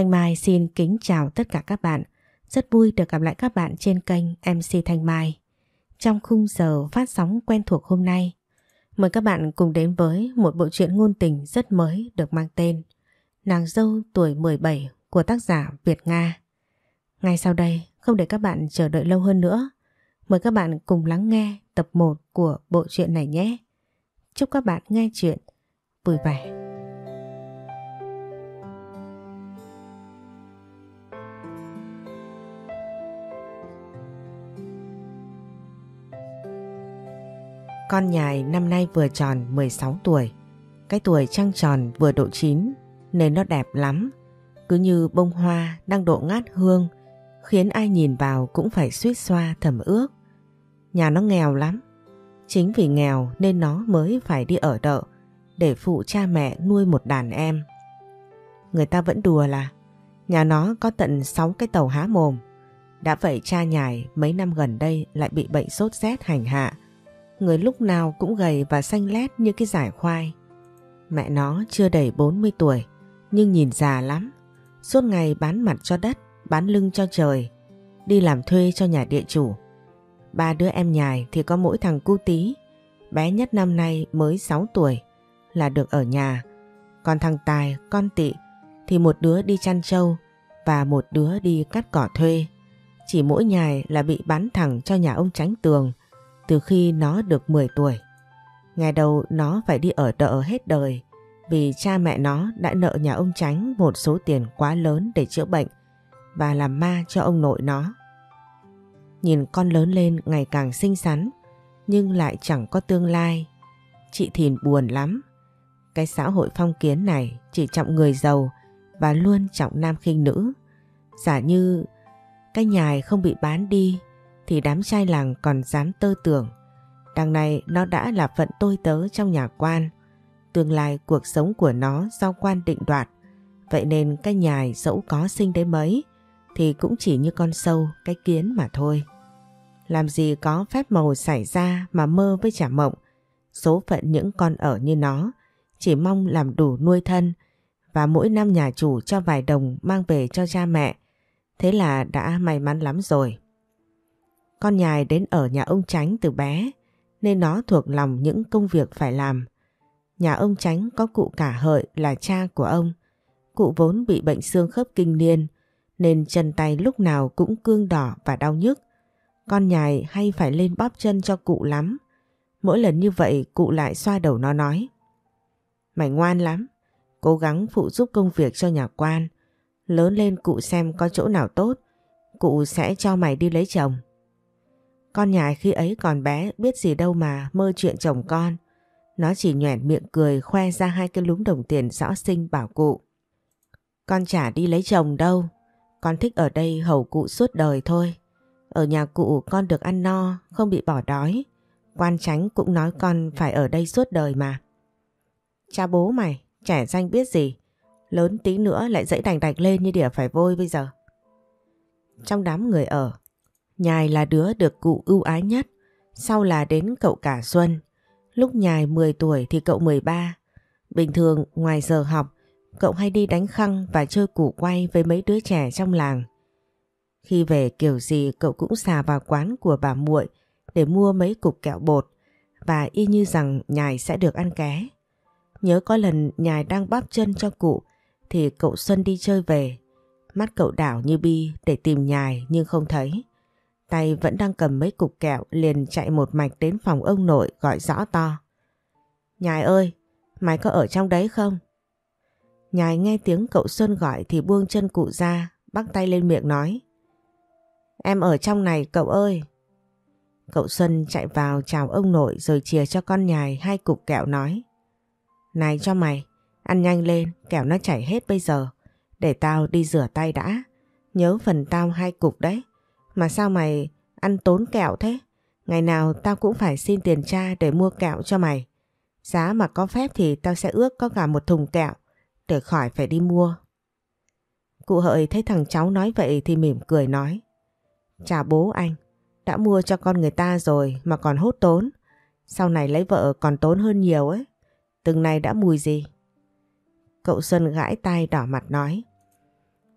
Thanh Mai xin kính chào tất cả các bạn. Rất vui được gặp lại các bạn trên kênh MC Thanh Mai. Trong khung giờ phát sóng quen thuộc hôm nay, mời các bạn cùng đến với một bộ truyện ngôn tình rất mới được mang tên Nàng dâu tuổi 17 của tác giả Việt Nga. Ngay sau đây, không để các bạn chờ đợi lâu hơn nữa, mời các bạn cùng lắng nghe tập 1 của bộ truyện này nhé. Chúc các bạn nghe chuyện vui vẻ. Con nhài năm nay vừa tròn 16 tuổi. Cái tuổi trăng tròn vừa độ chín, nên nó đẹp lắm. Cứ như bông hoa đang độ ngát hương, khiến ai nhìn vào cũng phải suýt xoa thầm ước. Nhà nó nghèo lắm. Chính vì nghèo nên nó mới phải đi ở đợ để phụ cha mẹ nuôi một đàn em. Người ta vẫn đùa là, nhà nó có tận 6 cái tàu há mồm. Đã vậy cha nhài mấy năm gần đây lại bị bệnh sốt rét hành hạ người lúc nào cũng gầy và xanh lét như cái giải khoai. Mẹ nó chưa đầy 40 tuổi, nhưng nhìn già lắm. Suốt ngày bán mặt cho đất, bán lưng cho trời, đi làm thuê cho nhà địa chủ. Ba đứa em nhài thì có mỗi thằng cu tí, bé nhất năm nay mới 6 tuổi, là được ở nhà. Còn thằng Tài, con tị thì một đứa đi chăn trâu và một đứa đi cắt cỏ thuê. Chỉ mỗi nhài là bị bán thẳng cho nhà ông tránh tường từ khi nó được 10 tuổi. Ngày đầu nó phải đi ở đợ hết đời, vì cha mẹ nó đã nợ nhà ông Tránh một số tiền quá lớn để chữa bệnh và làm ma cho ông nội nó. Nhìn con lớn lên ngày càng xinh xắn, nhưng lại chẳng có tương lai. Chị Thìn buồn lắm. Cái xã hội phong kiến này chỉ trọng người giàu và luôn trọng nam khinh nữ. Giả như cái nhài không bị bán đi thì đám trai làng còn dám tơ tưởng. Đằng này nó đã là phận tôi tớ trong nhà quan. Tương lai cuộc sống của nó do quan định đoạt. Vậy nên cái nhài dẫu có sinh đến mấy thì cũng chỉ như con sâu, cái kiến mà thôi. Làm gì có phép màu xảy ra mà mơ với trả mộng. Số phận những con ở như nó chỉ mong làm đủ nuôi thân và mỗi năm nhà chủ cho vài đồng mang về cho cha mẹ. Thế là đã may mắn lắm rồi. Con nhài đến ở nhà ông Tránh từ bé nên nó thuộc lòng những công việc phải làm. Nhà ông Tránh có cụ cả hợi là cha của ông. Cụ vốn bị bệnh xương khớp kinh niên nên chân tay lúc nào cũng cương đỏ và đau nhức. Con nhài hay phải lên bóp chân cho cụ lắm. Mỗi lần như vậy cụ lại xoa đầu nó nói. Mày ngoan lắm, cố gắng phụ giúp công việc cho nhà quan. Lớn lên cụ xem có chỗ nào tốt, cụ sẽ cho mày đi lấy chồng. Con nhài khi ấy còn bé biết gì đâu mà mơ chuyện chồng con. Nó chỉ nhoẻn miệng cười khoe ra hai cái lúm đồng tiền rõ xinh bảo cụ. Con chả đi lấy chồng đâu. Con thích ở đây hầu cụ suốt đời thôi. Ở nhà cụ con được ăn no, không bị bỏ đói. Quan tránh cũng nói con phải ở đây suốt đời mà. Cha bố mày, trẻ danh biết gì. Lớn tí nữa lại dãy đành đạch lên như đỉa phải vôi bây giờ. Trong đám người ở, Nhài là đứa được cụ ưu ái nhất, sau là đến cậu cả Xuân. Lúc Nhài 10 tuổi thì cậu 13. Bình thường ngoài giờ học, cậu hay đi đánh khăng và chơi củ quay với mấy đứa trẻ trong làng. Khi về kiểu gì cậu cũng xà vào quán của bà muội để mua mấy cục kẹo bột và y như rằng Nhài sẽ được ăn ké. Nhớ có lần Nhài đang bóp chân cho cụ thì cậu Xuân đi chơi về. Mắt cậu đảo như bi để tìm Nhài nhưng không thấy. Tay vẫn đang cầm mấy cục kẹo liền chạy một mạch đến phòng ông nội gọi rõ to. Nhài ơi, mày có ở trong đấy không? Nhài nghe tiếng cậu Xuân gọi thì buông chân cụ ra, bắt tay lên miệng nói. Em ở trong này cậu ơi. Cậu Xuân chạy vào chào ông nội rồi chia cho con nhài hai cục kẹo nói. Này cho mày, ăn nhanh lên, kẹo nó chảy hết bây giờ. Để tao đi rửa tay đã. Nhớ phần tao hai cục đấy. Mà sao mày ăn tốn kẹo thế? Ngày nào tao cũng phải xin tiền cha để mua kẹo cho mày. Giá mà có phép thì tao sẽ ước có cả một thùng kẹo để khỏi phải đi mua. Cụ hợi thấy thằng cháu nói vậy thì mỉm cười nói. Chà bố anh, đã mua cho con người ta rồi mà còn hốt tốn. Sau này lấy vợ còn tốn hơn nhiều ấy. Từng này đã mùi gì? Cậu Xuân gãi tay đỏ mặt nói.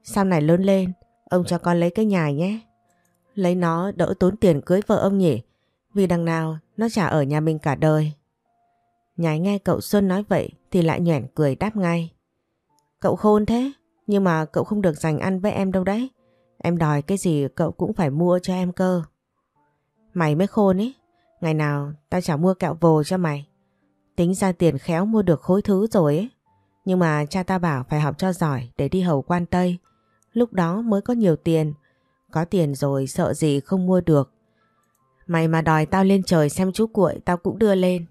sau này lớn lên, ông cho con lấy cái nhà nhé. Lấy nó đỡ tốn tiền cưới vợ ông nhỉ, vì đằng nào nó chả ở nhà mình cả đời. Nhái nghe cậu Xuân nói vậy thì lại nhoẻn cười đáp ngay. Cậu khôn thế, nhưng mà cậu không được dành ăn với em đâu đấy. Em đòi cái gì cậu cũng phải mua cho em cơ. Mày mới khôn ấy, ngày nào tao chả mua kẹo vồ cho mày. Tính ra tiền khéo mua được khối thứ rồi ấy. Nhưng mà cha ta bảo phải học cho giỏi để đi hầu quan Tây. Lúc đó mới có nhiều tiền. Có tiền rồi sợ gì không mua được. Mày mà đòi tao lên trời xem chú cuội tao cũng đưa lên.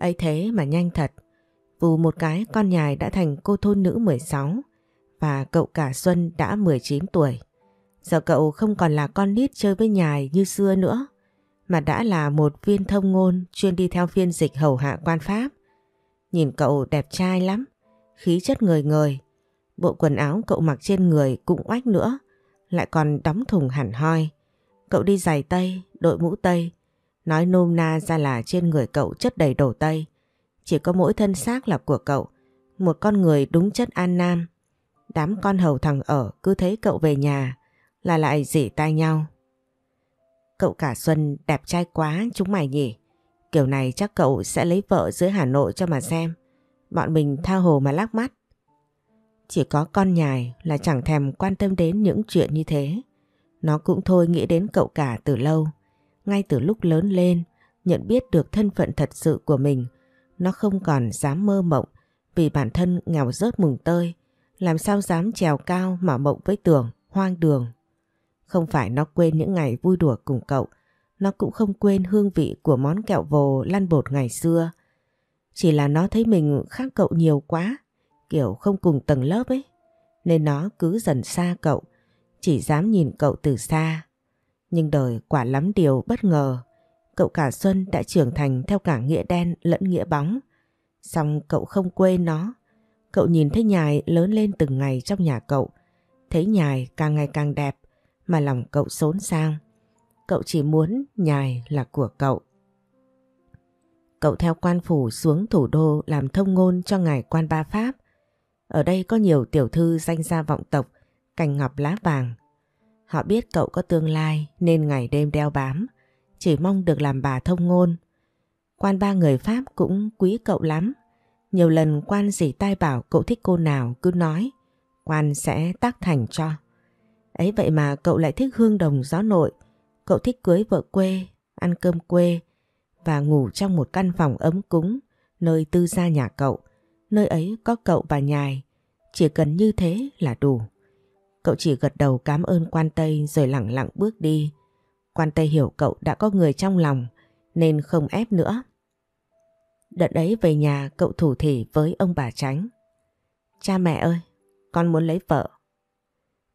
ấy thế mà nhanh thật. Vù một cái con nhài đã thành cô thôn nữ 16 và cậu cả Xuân đã 19 tuổi. Giờ cậu không còn là con nít chơi với nhài như xưa nữa mà đã là một viên thông ngôn chuyên đi theo phiên dịch hầu hạ quan pháp. Nhìn cậu đẹp trai lắm, khí chất người người. Bộ quần áo cậu mặc trên người cũng oách nữa, lại còn đóng thùng hẳn hoi. Cậu đi giày tây, đội mũ tây, nói nôm na ra là trên người cậu chất đầy đồ tây. Chỉ có mỗi thân xác là của cậu, một con người đúng chất an nam. Đám con hầu thằng ở cứ thấy cậu về nhà là lại dỉ tai nhau. Cậu cả Xuân đẹp trai quá chúng mày nhỉ. Kiểu này chắc cậu sẽ lấy vợ dưới Hà Nội cho mà xem. Bọn mình tha hồ mà lắc mắt. Chỉ có con nhài là chẳng thèm quan tâm đến những chuyện như thế. Nó cũng thôi nghĩ đến cậu cả từ lâu. Ngay từ lúc lớn lên, nhận biết được thân phận thật sự của mình, nó không còn dám mơ mộng vì bản thân nghèo rớt mùng tơi. Làm sao dám trèo cao mà mộng với tưởng, hoang đường. Không phải nó quên những ngày vui đùa cùng cậu, nó cũng không quên hương vị của món kẹo vồ lăn bột ngày xưa. Chỉ là nó thấy mình khác cậu nhiều quá, kiểu không cùng tầng lớp ấy. Nên nó cứ dần xa cậu, chỉ dám nhìn cậu từ xa. Nhưng đời quả lắm điều bất ngờ. Cậu cả Xuân đã trưởng thành theo cả nghĩa đen lẫn nghĩa bóng. Xong cậu không quên nó. Cậu nhìn thấy nhài lớn lên từng ngày trong nhà cậu. Thấy nhài càng ngày càng đẹp mà lòng cậu xốn sang. Cậu chỉ muốn nhài là của cậu. Cậu theo quan phủ xuống thủ đô làm thông ngôn cho ngài quan ba Pháp. Ở đây có nhiều tiểu thư danh gia vọng tộc, cành ngọc lá vàng. Họ biết cậu có tương lai nên ngày đêm đeo bám, chỉ mong được làm bà thông ngôn. Quan ba người Pháp cũng quý cậu lắm. Nhiều lần quan dì tai bảo cậu thích cô nào cứ nói, quan sẽ tác thành cho. Ấy vậy mà cậu lại thích hương đồng gió nội, cậu thích cưới vợ quê, ăn cơm quê và ngủ trong một căn phòng ấm cúng nơi tư gia nhà cậu. Nơi ấy có cậu và nhài, chỉ cần như thế là đủ. Cậu chỉ gật đầu cảm ơn quan Tây rồi lặng lặng bước đi. Quan Tây hiểu cậu đã có người trong lòng nên không ép nữa. Đợt ấy về nhà cậu thủ thỉ với ông bà Tránh. Cha mẹ ơi, con muốn lấy vợ.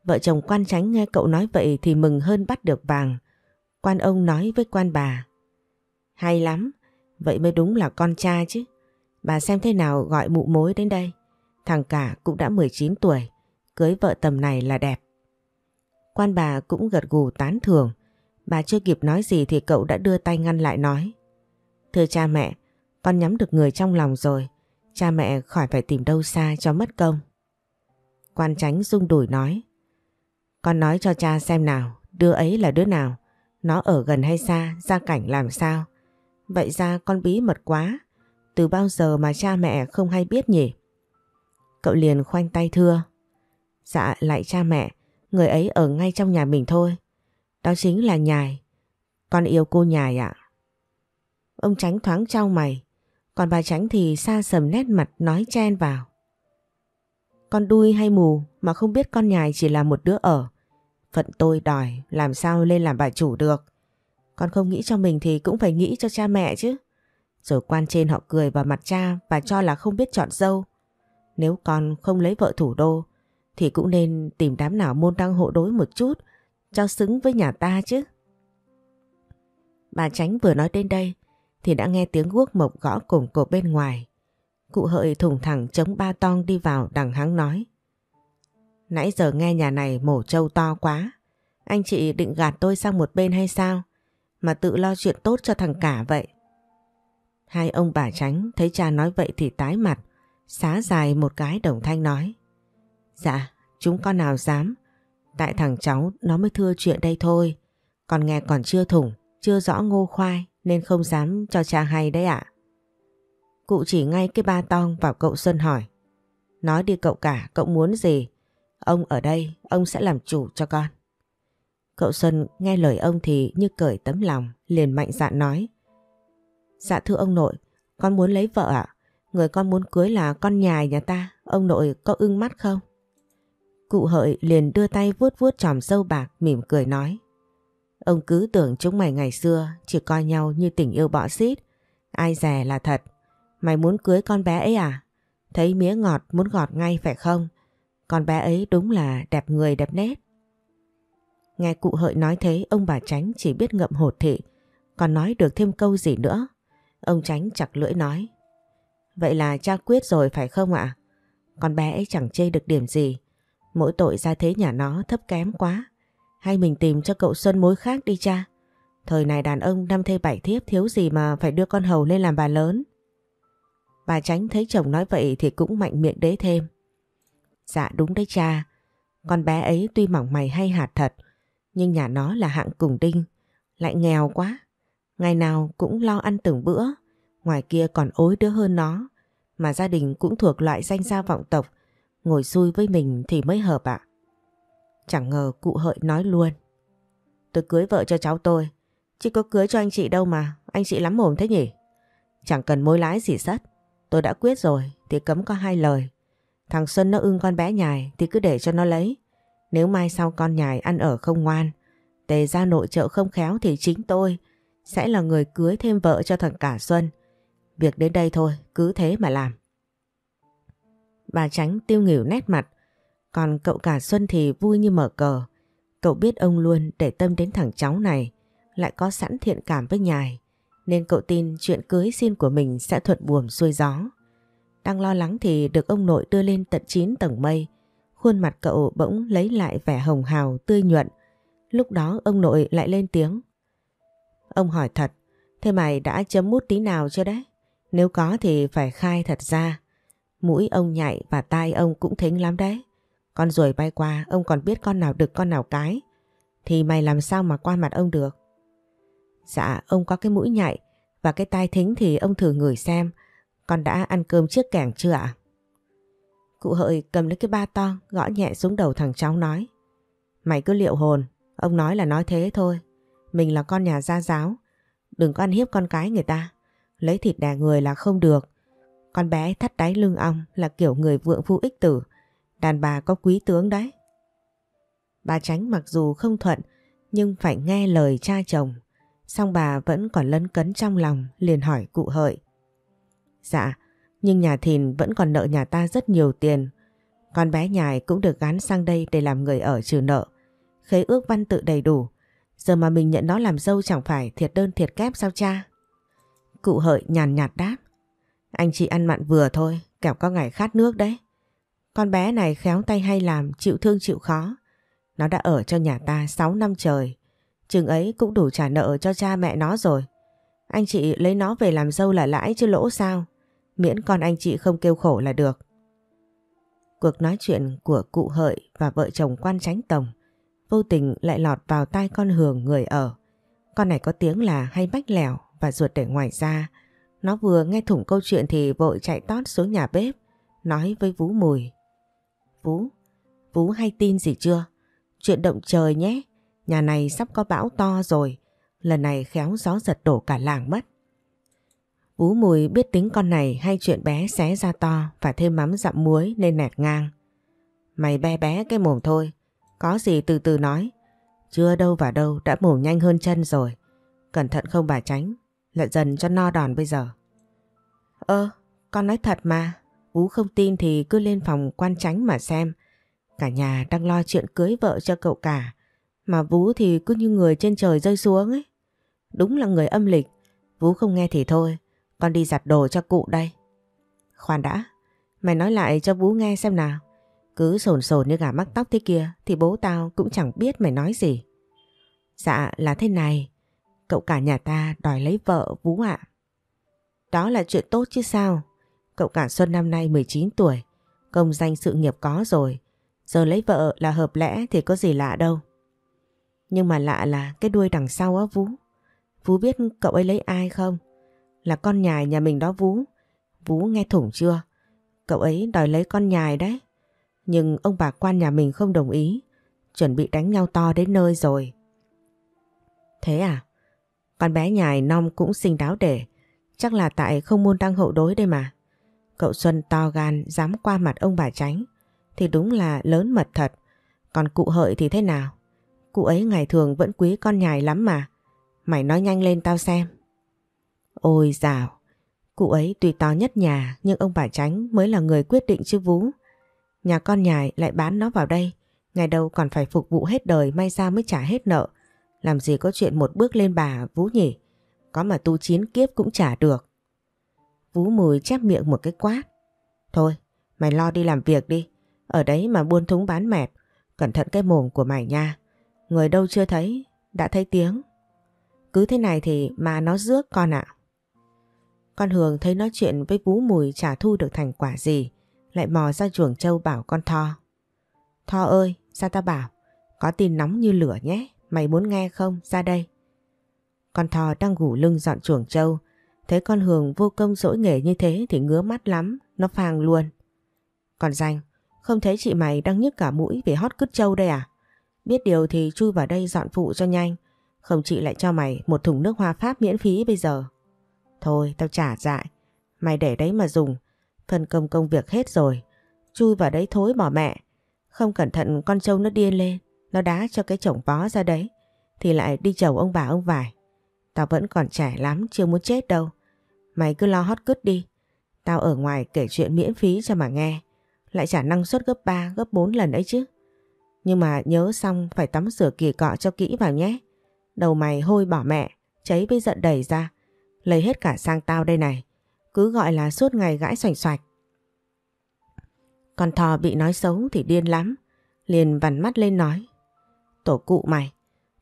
Vợ chồng quan tránh nghe cậu nói vậy thì mừng hơn bắt được vàng. Quan ông nói với quan bà. Hay lắm, vậy mới đúng là con cha chứ. Bà xem thế nào gọi mụ mối đến đây. Thằng cả cũng đã 19 tuổi, cưới vợ tầm này là đẹp. Quan bà cũng gật gù tán thưởng. Bà chưa kịp nói gì thì cậu đã đưa tay ngăn lại nói. Thưa cha mẹ, con nhắm được người trong lòng rồi. Cha mẹ khỏi phải tìm đâu xa cho mất công. Quan tránh rung đùi nói. Con nói cho cha xem nào, đứa ấy là đứa nào, nó ở gần hay xa, gia cảnh làm sao. Vậy ra con bí mật quá, từ bao giờ mà cha mẹ không hay biết nhỉ? Cậu liền khoanh tay thưa. Dạ lại cha mẹ, người ấy ở ngay trong nhà mình thôi. Đó chính là Nhài. Con yêu cô Nhài ạ. Ông Tránh thoáng trao mày, còn bà Tránh thì xa sầm nét mặt nói chen vào. Con đuôi hay mù mà không biết con Nhài chỉ là một đứa ở. Phận tôi đòi làm sao lên làm bà chủ được. Con không nghĩ cho mình thì cũng phải nghĩ cho cha mẹ chứ. Rồi quan trên họ cười vào mặt cha và cho là không biết chọn dâu. Nếu con không lấy vợ thủ đô, thì cũng nên tìm đám nào môn đăng hộ đối một chút, cho xứng với nhà ta chứ. Bà Tránh vừa nói đến đây, thì đã nghe tiếng guốc mộc gõ cổng cột bên ngoài. Cụ hợi thủng thẳng chống ba tong đi vào đằng hắng nói. Nãy giờ nghe nhà này mổ trâu to quá. Anh chị định gạt tôi sang một bên hay sao? Mà tự lo chuyện tốt cho thằng cả vậy. Hai ông bà tránh thấy cha nói vậy thì tái mặt. Xá dài một cái đồng thanh nói. Dạ, chúng con nào dám. Tại thằng cháu nó mới thưa chuyện đây thôi. Còn nghe còn chưa thủng, chưa rõ ngô khoai nên không dám cho cha hay đấy ạ. Cụ chỉ ngay cái ba tong vào cậu Xuân hỏi. Nói đi cậu cả, cậu muốn gì? Ông ở đây, ông sẽ làm chủ cho con. Cậu Xuân nghe lời ông thì như cởi tấm lòng, liền mạnh dạn nói. Dạ thưa ông nội, con muốn lấy vợ ạ. Người con muốn cưới là con nhài nhà ta, ông nội có ưng mắt không? Cụ hợi liền đưa tay vuốt vuốt tròm sâu bạc mỉm cười nói. Ông cứ tưởng chúng mày ngày xưa chỉ coi nhau như tình yêu bọ xít. Ai dè là thật. Mày muốn cưới con bé ấy à? Thấy mía ngọt muốn gọt ngay phải không? Con bé ấy đúng là đẹp người đẹp nét. Nghe cụ hợi nói thế ông bà Tránh chỉ biết ngậm hột thị. Còn nói được thêm câu gì nữa. Ông Tránh chặt lưỡi nói. Vậy là cha quyết rồi phải không ạ? Con bé ấy chẳng chê được điểm gì. Mỗi tội ra thế nhà nó thấp kém quá. Hay mình tìm cho cậu Xuân mối khác đi cha. Thời này đàn ông năm thê bảy thiếp thiếu gì mà phải đưa con hầu lên làm bà lớn. Bà tránh thấy chồng nói vậy thì cũng mạnh miệng đế thêm. Dạ đúng đấy cha. Con bé ấy tuy mỏng mày hay hạt thật. Nhưng nhà nó là hạng cùng đinh. Lại nghèo quá. Ngày nào cũng lo ăn từng bữa. Ngoài kia còn ối đứa hơn nó. Mà gia đình cũng thuộc loại danh gia vọng tộc. Ngồi xui với mình thì mới hợp ạ. Chẳng ngờ cụ hợi nói luôn. Tôi cưới vợ cho cháu tôi. Chứ có cưới cho anh chị đâu mà. Anh chị lắm mồm thế nhỉ? Chẳng cần mối lái gì sắt, Tôi đã quyết rồi thì cấm có hai lời. Thằng Xuân nó ưng con bé nhài thì cứ để cho nó lấy. Nếu mai sau con nhài ăn ở không ngoan, tề ra nội trợ không khéo thì chính tôi sẽ là người cưới thêm vợ cho thằng cả Xuân. Việc đến đây thôi, cứ thế mà làm. Bà tránh tiêu nghỉu nét mặt, còn cậu cả Xuân thì vui như mở cờ. Cậu biết ông luôn để tâm đến thằng cháu này, lại có sẵn thiện cảm với nhài, nên cậu tin chuyện cưới xin của mình sẽ thuận buồm xuôi gió. Đang lo lắng thì được ông nội đưa lên tận 9 tầng mây, khuôn mặt cậu bỗng lấy lại vẻ hồng hào tươi nhuận. Lúc đó ông nội lại lên tiếng. Ông hỏi thật, thế mày đã chấm mút tí nào chưa đấy? Nếu có thì phải khai thật ra. Mũi ông nhạy và tai ông cũng thính lắm đấy. Con ruồi bay qua, ông còn biết con nào đực con nào cái. Thì mày làm sao mà qua mặt ông được? Dạ, ông có cái mũi nhạy và cái tai thính thì ông thử ngửi xem. Con đã ăn cơm trước kẻng chưa ạ? Cụ hợi cầm lấy cái ba to, gõ nhẹ xuống đầu thằng cháu nói. Mày cứ liệu hồn, ông nói là nói thế thôi. Mình là con nhà gia giáo, đừng có ăn hiếp con cái người ta. Lấy thịt đẻ người là không được. Con bé thắt đáy lưng ong là kiểu người vượng phu ích tử. Đàn bà có quý tướng đấy. Bà tránh mặc dù không thuận nhưng phải nghe lời cha chồng. Xong bà vẫn còn lấn cấn trong lòng liền hỏi cụ hợi. Dạ, nhưng nhà thìn vẫn còn nợ nhà ta rất nhiều tiền. Con bé nhài cũng được gán sang đây để làm người ở trừ nợ. Khế ước văn tự đầy đủ. Giờ mà mình nhận nó làm dâu chẳng phải thiệt đơn thiệt kép sao cha? Cụ hợi nhàn nhạt đáp. Anh chị ăn mặn vừa thôi, kẻo có ngày khát nước đấy. Con bé này khéo tay hay làm, chịu thương chịu khó. Nó đã ở cho nhà ta 6 năm trời. Chừng ấy cũng đủ trả nợ cho cha mẹ nó rồi. Anh chị lấy nó về làm dâu là lãi chứ lỗ sao. Miễn con anh chị không kêu khổ là được. Cuộc nói chuyện của cụ hợi và vợ chồng quan tránh tổng vô tình lại lọt vào tai con Hường người ở. Con này có tiếng là hay bách lẻo và ruột để ngoài ra. Nó vừa nghe thủng câu chuyện thì vội chạy tót xuống nhà bếp, nói với Vú Mùi. Vú, Vú hay tin gì chưa? Chuyện động trời nhé, nhà này sắp có bão to rồi, lần này khéo gió giật đổ cả làng mất. Vú Mùi biết tính con này hay chuyện bé xé ra to và thêm mắm dặm muối nên nẹt ngang. Mày bé bé cái mồm thôi, có gì từ từ nói. Chưa đâu vào đâu đã mổ nhanh hơn chân rồi. Cẩn thận không bà tránh, lại dần cho no đòn bây giờ. Ơ, con nói thật mà. Ú không tin thì cứ lên phòng quan tránh mà xem. Cả nhà đang lo chuyện cưới vợ cho cậu cả. Mà Vú thì cứ như người trên trời rơi xuống ấy. Đúng là người âm lịch. Vú không nghe thì thôi. Con đi giặt đồ cho cụ đây. Khoan đã. Mày nói lại cho Vú nghe xem nào. Cứ sồn sồn như gà mắc tóc thế kia thì bố tao cũng chẳng biết mày nói gì. Dạ là thế này. Cậu cả nhà ta đòi lấy vợ Vũ ạ. Đó là chuyện tốt chứ sao. Cậu cả Xuân năm nay 19 tuổi. Công danh sự nghiệp có rồi. Giờ lấy vợ là hợp lẽ thì có gì lạ đâu. Nhưng mà lạ là cái đuôi đằng sau á Vũ, Vũ biết cậu ấy lấy ai không? Là con nhài nhà mình đó Vũ, Vũ nghe thủng chưa? Cậu ấy đòi lấy con nhài đấy. Nhưng ông bà quan nhà mình không đồng ý. Chuẩn bị đánh nhau to đến nơi rồi. Thế à? Con bé nhài non cũng xinh đáo để. Chắc là tại không môn đăng hậu đối đây mà. Cậu Xuân to gan dám qua mặt ông bà tránh. Thì đúng là lớn mật thật. Còn cụ hợi thì thế nào? Cụ ấy ngày thường vẫn quý con nhài lắm mà. Mày nói nhanh lên tao xem. Ôi dào, cụ ấy tuy to nhất nhà nhưng ông bà tránh mới là người quyết định chứ vú. Nhà con nhài lại bán nó vào đây. Ngày đầu còn phải phục vụ hết đời may ra mới trả hết nợ. Làm gì có chuyện một bước lên bà vũ nhỉ? Có mà tu chín kiếp cũng trả được. vũ mùi chép miệng một cái quát. Thôi, mày lo đi làm việc đi. Ở đấy mà buôn thúng bán mẹp. Cẩn thận cái mồm của mày nha. Người đâu chưa thấy, đã thấy tiếng. Cứ thế này thì mà nó rước con ạ. Con Hường thấy nói chuyện với vũ Mùi chả thu được thành quả gì. Lại mò ra chuồng trâu bảo con Tho. Tho ơi, ra ta bảo? Có tin nóng như lửa nhé. Mày muốn nghe không? Ra đây. Con thò đang gủ lưng dọn chuồng trâu. Thấy con Hường vô công dỗi nghề như thế thì ngứa mắt lắm. Nó phang luôn. Còn danh, không thấy chị mày đang nhức cả mũi vì hót cứt trâu đây à? Biết điều thì chui vào đây dọn phụ cho nhanh. Không chị lại cho mày một thùng nước hoa pháp miễn phí bây giờ. Thôi tao trả dại. Mày để đấy mà dùng. Phân công công việc hết rồi. Chui vào đấy thối bỏ mẹ. Không cẩn thận con trâu nó điên lên. Nó đá cho cái chồng bó ra đấy. Thì lại đi chầu ông bà ông vải. Tao vẫn còn trẻ lắm, chưa muốn chết đâu. Mày cứ lo hót cứt đi. Tao ở ngoài kể chuyện miễn phí cho mà nghe. Lại trả năng suất gấp 3 gấp 4 lần ấy chứ. Nhưng mà nhớ xong phải tắm rửa kỳ cọ cho kỹ vào nhé. Đầu mày hôi bỏ mẹ, Cháy với giận đầy ra. Lấy hết cả sang tao đây này. Cứ gọi là suốt ngày gãi xoành xoạch Con thò bị nói xấu thì điên lắm Liền vằn mắt lên nói Tổ cụ mày,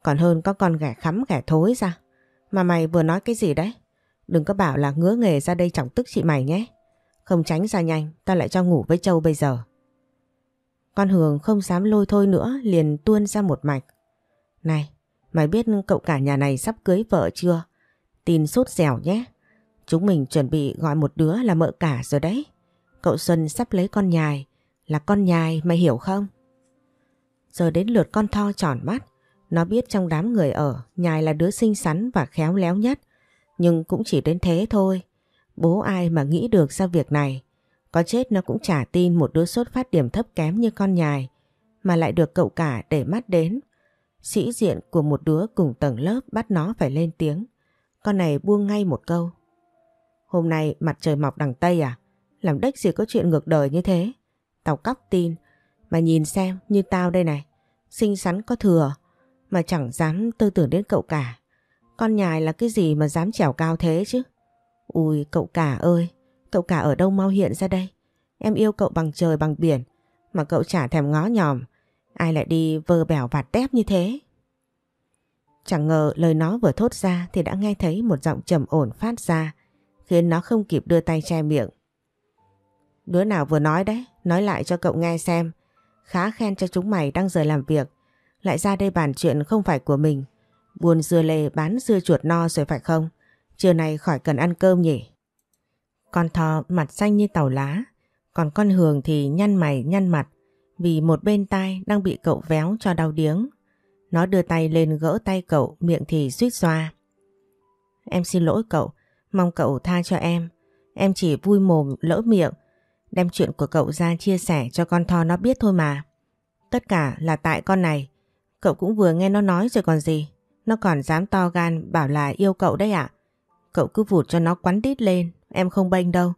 còn hơn có con ghẻ khắm ghẻ thối ra. Mà mày vừa nói cái gì đấy? Đừng có bảo là ngứa nghề ra đây chẳng tức chị mày nhé. Không tránh ra nhanh, tao lại cho ngủ với Châu bây giờ. Con Hường không dám lôi thôi nữa, liền tuôn ra một mạch. Này, mày biết cậu cả nhà này sắp cưới vợ chưa? Tin sốt dẻo nhé. Chúng mình chuẩn bị gọi một đứa là mợ cả rồi đấy. Cậu Xuân sắp lấy con nhài, là con nhài mày hiểu không? Giờ đến lượt con Tho tròn mắt. Nó biết trong đám người ở, nhài là đứa xinh xắn và khéo léo nhất. Nhưng cũng chỉ đến thế thôi. Bố ai mà nghĩ được ra việc này. Có chết nó cũng chả tin một đứa sốt phát điểm thấp kém như con nhài. Mà lại được cậu cả để mắt đến. Sĩ diện của một đứa cùng tầng lớp bắt nó phải lên tiếng. Con này buông ngay một câu. Hôm nay mặt trời mọc đằng Tây à? Làm đếch gì có chuyện ngược đời như thế? Tao cóc tin mà nhìn xem như tao đây này, xinh xắn có thừa, mà chẳng dám tư tưởng đến cậu cả. Con nhài là cái gì mà dám trèo cao thế chứ? Ui cậu cả ơi, cậu cả ở đâu mau hiện ra đây? Em yêu cậu bằng trời bằng biển, mà cậu chả thèm ngó nhòm. Ai lại đi vơ bẻo vạt tép như thế? Chẳng ngờ lời nó vừa thốt ra thì đã nghe thấy một giọng trầm ổn phát ra, khiến nó không kịp đưa tay che miệng. Đứa nào vừa nói đấy, nói lại cho cậu nghe xem, Khá khen cho chúng mày đang rời làm việc. Lại ra đây bàn chuyện không phải của mình. Buồn dưa lê bán dưa chuột no rồi phải không? Trưa nay khỏi cần ăn cơm nhỉ? Con thò mặt xanh như tàu lá. Còn con Hường thì nhăn mày nhăn mặt. Vì một bên tai đang bị cậu véo cho đau điếng. Nó đưa tay lên gỡ tay cậu, miệng thì suýt xoa. Em xin lỗi cậu, mong cậu tha cho em. Em chỉ vui mồm, lỡ miệng Đem chuyện của cậu ra chia sẻ cho con Tho nó biết thôi mà. Tất cả là tại con này. Cậu cũng vừa nghe nó nói rồi còn gì. Nó còn dám to gan bảo là yêu cậu đấy ạ. Cậu cứ vụt cho nó quắn đít lên. Em không bênh đâu.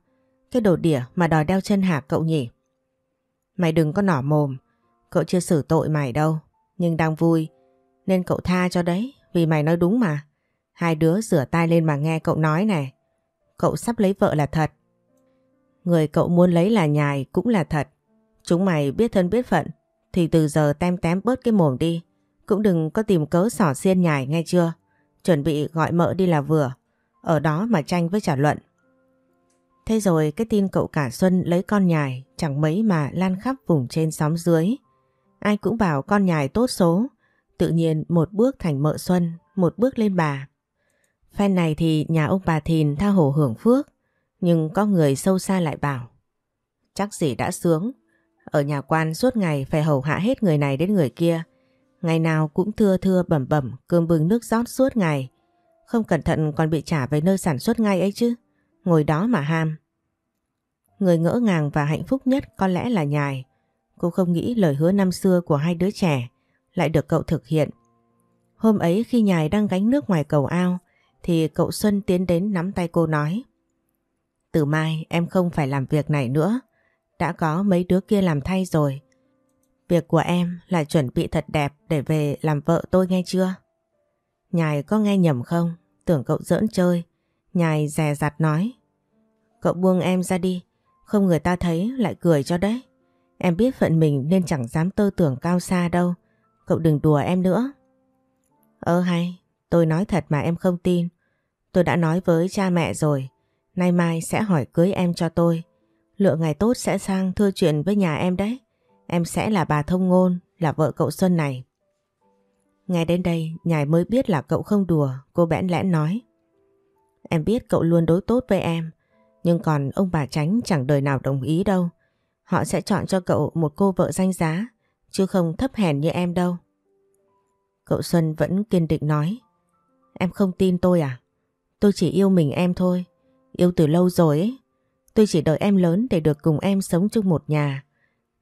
Cái đồ đỉa mà đòi đeo chân hạc cậu nhỉ. Mày đừng có nỏ mồm. Cậu chưa xử tội mày đâu. Nhưng đang vui. Nên cậu tha cho đấy. Vì mày nói đúng mà. Hai đứa rửa tay lên mà nghe cậu nói này. Cậu sắp lấy vợ là thật. Người cậu muốn lấy là nhài cũng là thật. Chúng mày biết thân biết phận thì từ giờ tem tém bớt cái mồm đi. Cũng đừng có tìm cớ sỏ xiên nhài nghe chưa. Chuẩn bị gọi mợ đi là vừa. Ở đó mà tranh với trả luận. Thế rồi cái tin cậu cả Xuân lấy con nhài chẳng mấy mà lan khắp vùng trên xóm dưới. Ai cũng bảo con nhài tốt số, tự nhiên một bước thành mợ xuân, một bước lên bà. Phen này thì nhà ông bà Thìn tha hồ hưởng phước, nhưng có người sâu xa lại bảo. Chắc gì đã sướng, ở nhà quan suốt ngày phải hầu hạ hết người này đến người kia. Ngày nào cũng thưa thưa bẩm bẩm cơm bừng nước rót suốt ngày. Không cẩn thận còn bị trả về nơi sản xuất ngay ấy chứ. Ngồi đó mà ham. Người ngỡ ngàng và hạnh phúc nhất có lẽ là nhài. Cô không nghĩ lời hứa năm xưa của hai đứa trẻ lại được cậu thực hiện. Hôm ấy khi nhài đang gánh nước ngoài cầu ao thì cậu Xuân tiến đến nắm tay cô nói Từ mai em không phải làm việc này nữa. Đã có mấy đứa kia làm thay rồi. Việc của em là chuẩn bị thật đẹp để về làm vợ tôi nghe chưa? Nhài có nghe nhầm không? Tưởng cậu giỡn chơi. Nhài dè dặt nói. Cậu buông em ra đi. Không người ta thấy lại cười cho đấy. Em biết phận mình nên chẳng dám tơ tưởng cao xa đâu. Cậu đừng đùa em nữa. Ơ hay, tôi nói thật mà em không tin. Tôi đã nói với cha mẹ rồi. Nay mai sẽ hỏi cưới em cho tôi. Lựa ngày tốt sẽ sang thưa chuyện với nhà em đấy. Em sẽ là bà thông ngôn, là vợ cậu Xuân này. Ngay đến đây, nhài mới biết là cậu không đùa, cô bẽn lẽn nói. Em biết cậu luôn đối tốt với em, nhưng còn ông bà Tránh chẳng đời nào đồng ý đâu. Họ sẽ chọn cho cậu một cô vợ danh giá, chứ không thấp hèn như em đâu. Cậu Xuân vẫn kiên định nói. Em không tin tôi à? Tôi chỉ yêu mình em thôi. Yêu từ lâu rồi ấy. Tôi chỉ đợi em lớn để được cùng em sống chung một nhà.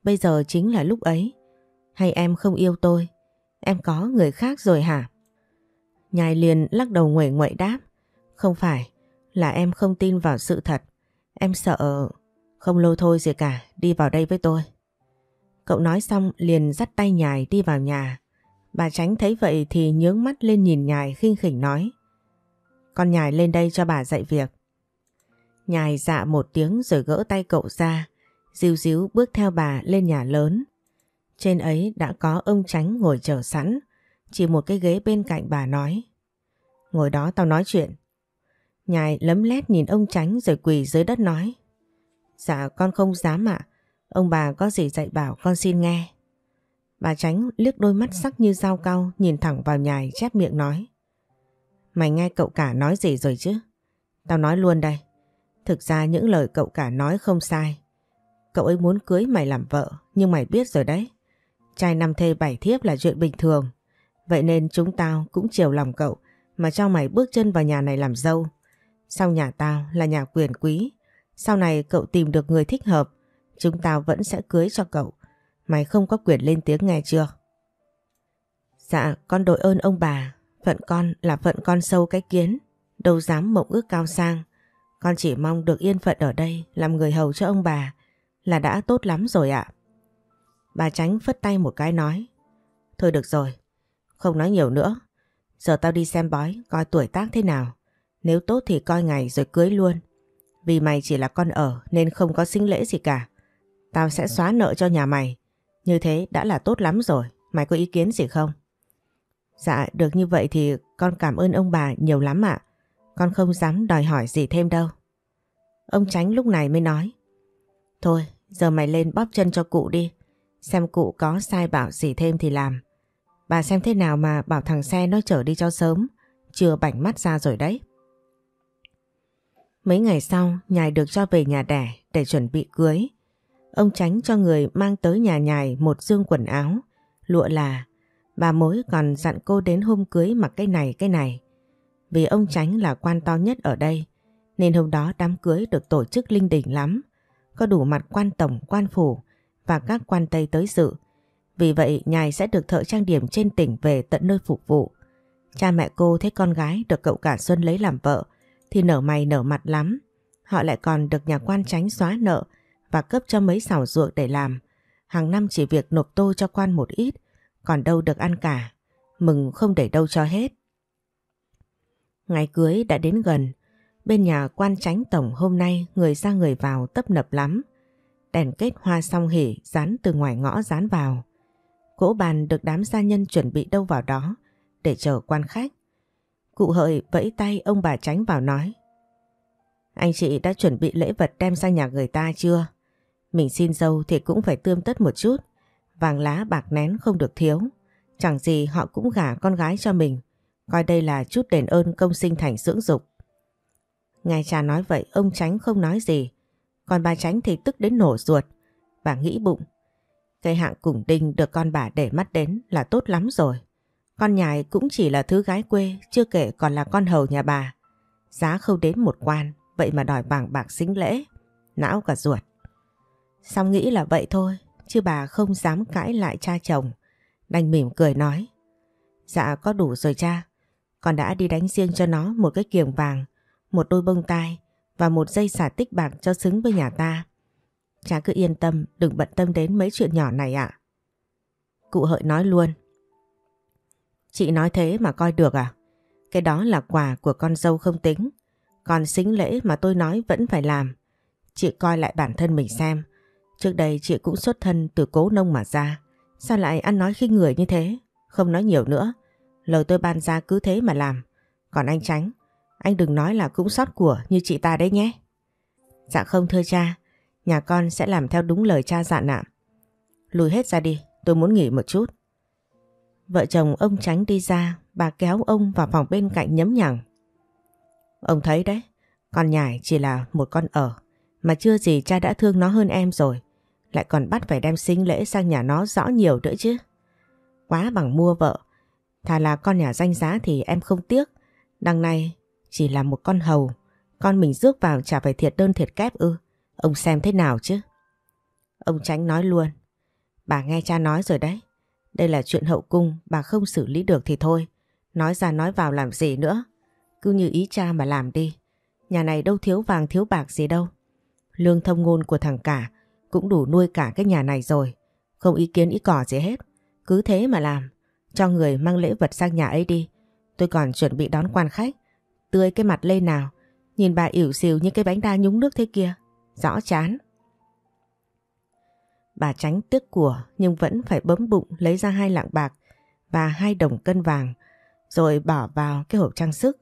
Bây giờ chính là lúc ấy. Hay em không yêu tôi? Em có người khác rồi hả? Nhài liền lắc đầu nguẩy nguậy đáp. Không phải, là em không tin vào sự thật. Em sợ... Không lâu thôi gì cả, đi vào đây với tôi. Cậu nói xong liền dắt tay nhài đi vào nhà. Bà tránh thấy vậy thì nhướng mắt lên nhìn nhài khinh khỉnh nói. Con nhài lên đây cho bà dạy việc. Nhài dạ một tiếng rồi gỡ tay cậu ra, diu díu bước theo bà lên nhà lớn. Trên ấy đã có ông tránh ngồi chờ sẵn, chỉ một cái ghế bên cạnh bà nói. Ngồi đó tao nói chuyện. Nhài lấm lét nhìn ông tránh rồi quỳ dưới đất nói. Dạ con không dám ạ, ông bà có gì dạy bảo con xin nghe. Bà tránh liếc đôi mắt sắc như dao cau nhìn thẳng vào nhài chép miệng nói. Mày nghe cậu cả nói gì rồi chứ? Tao nói luôn đây. Thực ra những lời cậu cả nói không sai. Cậu ấy muốn cưới mày làm vợ, nhưng mày biết rồi đấy. Trai năm thê bảy thiếp là chuyện bình thường. Vậy nên chúng tao cũng chiều lòng cậu mà cho mày bước chân vào nhà này làm dâu. Sau nhà tao là nhà quyền quý. Sau này cậu tìm được người thích hợp, chúng tao vẫn sẽ cưới cho cậu. Mày không có quyền lên tiếng nghe chưa? Dạ, con đội ơn ông bà. Phận con là phận con sâu cái kiến. Đâu dám mộng ước cao sang. Con chỉ mong được yên phận ở đây làm người hầu cho ông bà là đã tốt lắm rồi ạ. Bà tránh phất tay một cái nói. Thôi được rồi, không nói nhiều nữa. Giờ tao đi xem bói, coi tuổi tác thế nào. Nếu tốt thì coi ngày rồi cưới luôn. Vì mày chỉ là con ở nên không có sinh lễ gì cả. Tao sẽ xóa nợ cho nhà mày. Như thế đã là tốt lắm rồi. Mày có ý kiến gì không? Dạ, được như vậy thì con cảm ơn ông bà nhiều lắm ạ. Con không dám đòi hỏi gì thêm đâu. Ông Tránh lúc này mới nói. Thôi, giờ mày lên bóp chân cho cụ đi. Xem cụ có sai bảo gì thêm thì làm. Bà xem thế nào mà bảo thằng xe nó chở đi cho sớm. Chưa bảnh mắt ra rồi đấy. Mấy ngày sau, nhài được cho về nhà đẻ để chuẩn bị cưới. Ông tránh cho người mang tới nhà nhài một dương quần áo, lụa là. Bà mối còn dặn cô đến hôm cưới mặc cái này cái này. Vì ông tránh là quan to nhất ở đây, nên hôm đó đám cưới được tổ chức linh đình lắm có đủ mặt quan tổng, quan phủ và các quan tây tới dự. Vì vậy nhài sẽ được thợ trang điểm trên tỉnh về tận nơi phục vụ. Cha mẹ cô thấy con gái được cậu cả Xuân lấy làm vợ thì nở mày nở mặt lắm. Họ lại còn được nhà quan tránh xóa nợ và cấp cho mấy xảo ruộng để làm. Hàng năm chỉ việc nộp tô cho quan một ít, còn đâu được ăn cả. Mừng không để đâu cho hết. Ngày cưới đã đến gần, Bên nhà quan tránh tổng hôm nay người ra người vào tấp nập lắm. Đèn kết hoa song hỉ dán từ ngoài ngõ dán vào. Cỗ bàn được đám gia nhân chuẩn bị đâu vào đó để chờ quan khách. Cụ hợi vẫy tay ông bà tránh vào nói. Anh chị đã chuẩn bị lễ vật đem sang nhà người ta chưa? Mình xin dâu thì cũng phải tươm tất một chút Vàng lá bạc nén không được thiếu. Chẳng gì họ cũng gả con gái cho mình. Coi đây là chút đền ơn công sinh thành dưỡng dục. ngài cha nói vậy ông Tránh không nói gì. Còn bà Tránh thì tức đến nổ ruột. Và nghĩ bụng. Cây hạng cùng đinh được con bà để mắt đến là tốt lắm rồi. Con nhài cũng chỉ là thứ gái quê, chưa kể còn là con hầu nhà bà. Giá không đến một quan, vậy mà đòi vàng bạc xính lễ. Não cả ruột. Xong nghĩ là vậy thôi, chứ bà không dám cãi lại cha chồng. Đành mỉm cười nói. Dạ có đủ rồi cha. Con đã đi đánh riêng cho nó một cái kiềng vàng, một đôi bông tai và một dây xả tích bạc cho xứng với nhà ta. Cha cứ yên tâm, đừng bận tâm đến mấy chuyện nhỏ này ạ. Cụ hợi nói luôn. Chị nói thế mà coi được à? Cái đó là quà của con dâu không tính. Còn xính lễ mà tôi nói vẫn phải làm. Chị coi lại bản thân mình xem. Trước đây chị cũng xuất thân từ cố nông mà ra. Sao lại ăn nói khi người như thế? Không nói nhiều nữa. Lời tôi ban ra cứ thế mà làm. Còn anh Tránh, anh đừng nói là cũng sót của như chị ta đấy nhé. Dạ không thưa cha, nhà con sẽ làm theo đúng lời cha dặn ạ. Lùi hết ra đi, tôi muốn nghỉ một chút. Vợ chồng ông Tránh đi ra, bà kéo ông vào phòng bên cạnh nhấm nhằng. Ông thấy đấy, con nhải chỉ là một con ở, mà chưa gì cha đã thương nó hơn em rồi. Lại còn bắt phải đem sinh lễ sang nhà nó rõ nhiều nữa chứ. Quá bằng mua vợ, thà là con nhà danh giá thì em không tiếc. Đằng này chỉ là một con hầu, con mình rước vào chả phải thiệt đơn thiệt kép ư. Ông xem thế nào chứ? Ông Tránh nói luôn. Bà nghe cha nói rồi đấy. Đây là chuyện hậu cung, bà không xử lý được thì thôi. Nói ra nói vào làm gì nữa. Cứ như ý cha mà làm đi. Nhà này đâu thiếu vàng thiếu bạc gì đâu. Lương thông ngôn của thằng cả cũng đủ nuôi cả cái nhà này rồi. Không ý kiến ý cỏ gì hết. Cứ thế mà làm. Cho người mang lễ vật sang nhà ấy đi. Tôi còn chuẩn bị đón quan khách. Tươi cái mặt lên nào. Nhìn bà ỉu xìu như cái bánh đa nhúng nước thế kia. Rõ chán. Bà tránh tiếc của, nhưng vẫn phải bấm bụng lấy ra hai lạng bạc và hai đồng cân vàng, rồi bỏ vào cái hộp trang sức.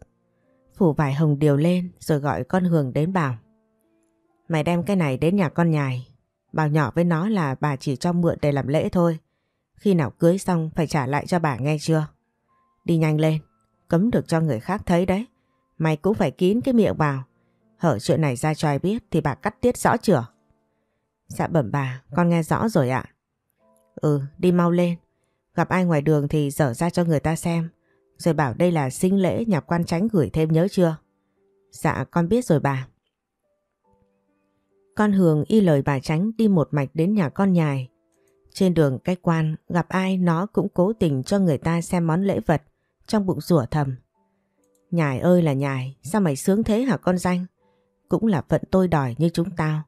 Phủ vải hồng điều lên, rồi gọi con Hường đến bảo. Mày đem cái này đến nhà con nhài. Bảo nhỏ với nó là bà chỉ cho mượn để làm lễ thôi. Khi nào cưới xong phải trả lại cho bà nghe chưa? Đi nhanh lên, cấm được cho người khác thấy đấy. Mày cũng phải kín cái miệng vào. Hở chuyện này ra cho ai biết thì bà cắt tiết rõ chưa? Dạ bẩm bà, con nghe rõ rồi ạ. Ừ, đi mau lên. Gặp ai ngoài đường thì dở ra cho người ta xem. Rồi bảo đây là sinh lễ nhà quan tránh gửi thêm nhớ chưa? Dạ con biết rồi bà. Con Hường y lời bà tránh đi một mạch đến nhà con nhài. Trên đường cách quan gặp ai nó cũng cố tình cho người ta xem món lễ vật trong bụng rủa thầm. Nhài ơi là nhài, sao mày sướng thế hả con danh? Cũng là phận tôi đòi như chúng tao.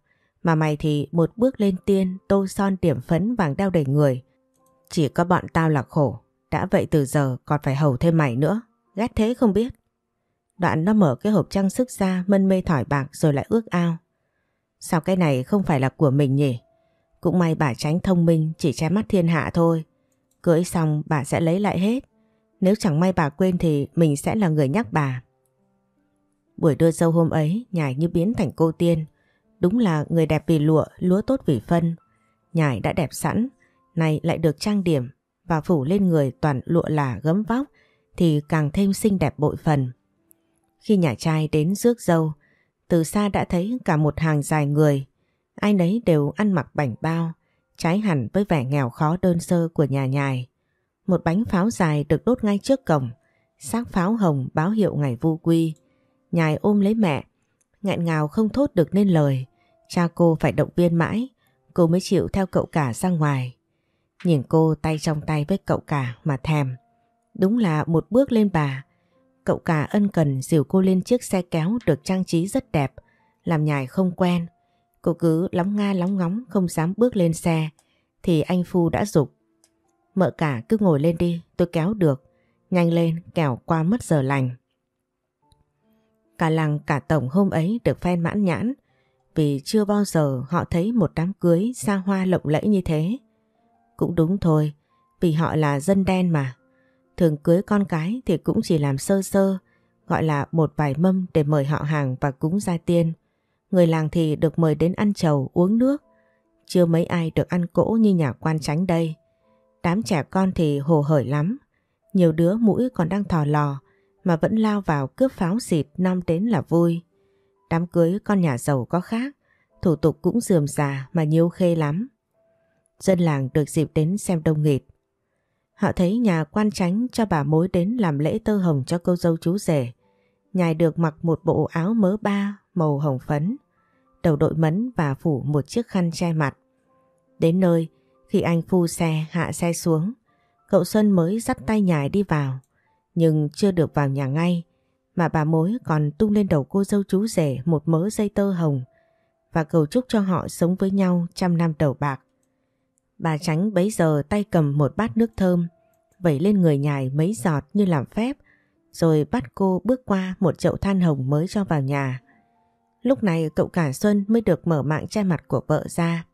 Mà mày thì một bước lên tiên tô son điểm phấn vàng đeo đầy người. Chỉ có bọn tao là khổ. Đã vậy từ giờ còn phải hầu thêm mày nữa. Ghét thế không biết. Đoạn nó mở cái hộp trang sức ra mân mê thỏi bạc rồi lại ước ao. Sao cái này không phải là của mình nhỉ? Cũng may bà tránh thông minh chỉ che mắt thiên hạ thôi. Cưới xong bà sẽ lấy lại hết. Nếu chẳng may bà quên thì mình sẽ là người nhắc bà. Buổi đưa dâu hôm ấy nhài như biến thành cô tiên. Đúng là người đẹp vì lụa, lúa tốt vì phân. Nhài đã đẹp sẵn, này lại được trang điểm và phủ lên người toàn lụa là gấm vóc thì càng thêm xinh đẹp bội phần. Khi nhà trai đến rước dâu, từ xa đã thấy cả một hàng dài người. Ai nấy đều ăn mặc bảnh bao, trái hẳn với vẻ nghèo khó đơn sơ của nhà nhài. Một bánh pháo dài được đốt ngay trước cổng, xác pháo hồng báo hiệu ngày vu quy. Nhài ôm lấy mẹ, nghẹn ngào không thốt được nên lời. Cha cô phải động viên mãi, cô mới chịu theo cậu cả ra ngoài. Nhìn cô tay trong tay với cậu cả mà thèm. Đúng là một bước lên bà. Cậu cả ân cần dìu cô lên chiếc xe kéo được trang trí rất đẹp, làm nhài không quen. Cô cứ lóng nga lóng ngóng không dám bước lên xe, thì anh Phu đã dục Mợ cả cứ ngồi lên đi, tôi kéo được. Nhanh lên, kẻo qua mất giờ lành. Cả làng cả tổng hôm ấy được phen mãn nhãn vì chưa bao giờ họ thấy một đám cưới xa hoa lộng lẫy như thế. Cũng đúng thôi, vì họ là dân đen mà. Thường cưới con cái thì cũng chỉ làm sơ sơ, gọi là một vài mâm để mời họ hàng và cúng gia tiên. Người làng thì được mời đến ăn trầu uống nước. Chưa mấy ai được ăn cỗ như nhà quan tránh đây. Đám trẻ con thì hồ hởi lắm. Nhiều đứa mũi còn đang thò lò mà vẫn lao vào cướp pháo xịt năm đến là vui. Đám cưới con nhà giàu có khác, thủ tục cũng dườm già mà nhiều khê lắm. Dân làng được dịp đến xem đông nghịt. Họ thấy nhà quan tránh cho bà mối đến làm lễ tơ hồng cho cô dâu chú rể. Nhài được mặc một bộ áo mớ ba màu hồng phấn, đầu đội mấn và phủ một chiếc khăn che mặt. Đến nơi, khi anh phu xe hạ xe xuống, cậu Xuân mới dắt tay nhài đi vào. Nhưng chưa được vào nhà ngay, mà bà mối còn tung lên đầu cô dâu chú rể một mớ dây tơ hồng và cầu chúc cho họ sống với nhau trăm năm đầu bạc. Bà tránh bấy giờ tay cầm một bát nước thơm, vẩy lên người nhài mấy giọt như làm phép, rồi bắt cô bước qua một chậu than hồng mới cho vào nhà. Lúc này cậu cả Xuân mới được mở mạng che mặt của vợ ra.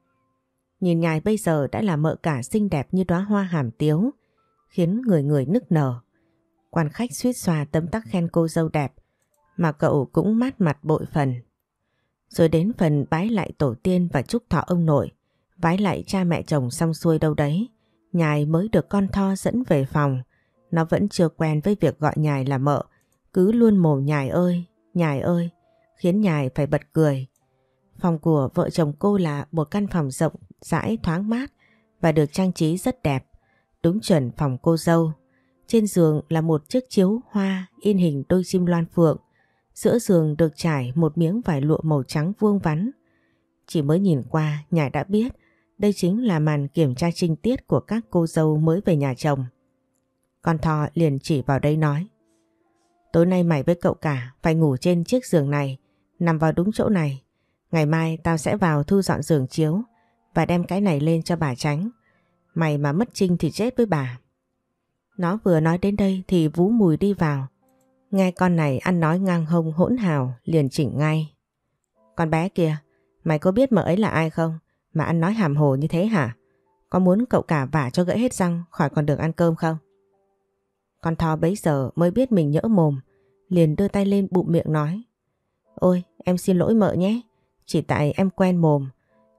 Nhìn nhài bây giờ đã là mợ cả xinh đẹp như đóa hoa hàm tiếu, khiến người người nức nở. Quan khách suýt xòa tấm tắc khen cô dâu đẹp, mà cậu cũng mát mặt bội phần. Rồi đến phần bái lại tổ tiên và chúc thọ ông nội, vái lại cha mẹ chồng xong xuôi đâu đấy. Nhài mới được con Tho dẫn về phòng, nó vẫn chưa quen với việc gọi Nhài là mợ, cứ luôn mồm Nhài ơi, Nhài ơi, khiến Nhài phải bật cười. Phòng của vợ chồng cô là một căn phòng rộng, rãi, thoáng mát và được trang trí rất đẹp, đúng chuẩn phòng cô dâu. Trên giường là một chiếc chiếu hoa in hình đôi chim loan phượng. Giữa giường được trải một miếng vải lụa màu trắng vuông vắn. Chỉ mới nhìn qua, Nhài đã biết đây chính là màn kiểm tra trinh tiết của các cô dâu mới về nhà chồng. Con thò liền chỉ vào đây nói. Tối nay mày với cậu cả phải ngủ trên chiếc giường này, nằm vào đúng chỗ này. Ngày mai tao sẽ vào thu dọn giường chiếu và đem cái này lên cho bà tránh. Mày mà mất trinh thì chết với bà. Nó vừa nói đến đây thì vú mùi đi vào. Nghe con này ăn nói ngang hông hỗn hào liền chỉnh ngay. Con bé kia, mày có biết mợ ấy là ai không? Mà ăn nói hàm hồ như thế hả? Có muốn cậu cả vả cho gãy hết răng khỏi còn được ăn cơm không? Con thò bấy giờ mới biết mình nhỡ mồm, liền đưa tay lên bụng miệng nói. Ôi, em xin lỗi mợ nhé, chỉ tại em quen mồm.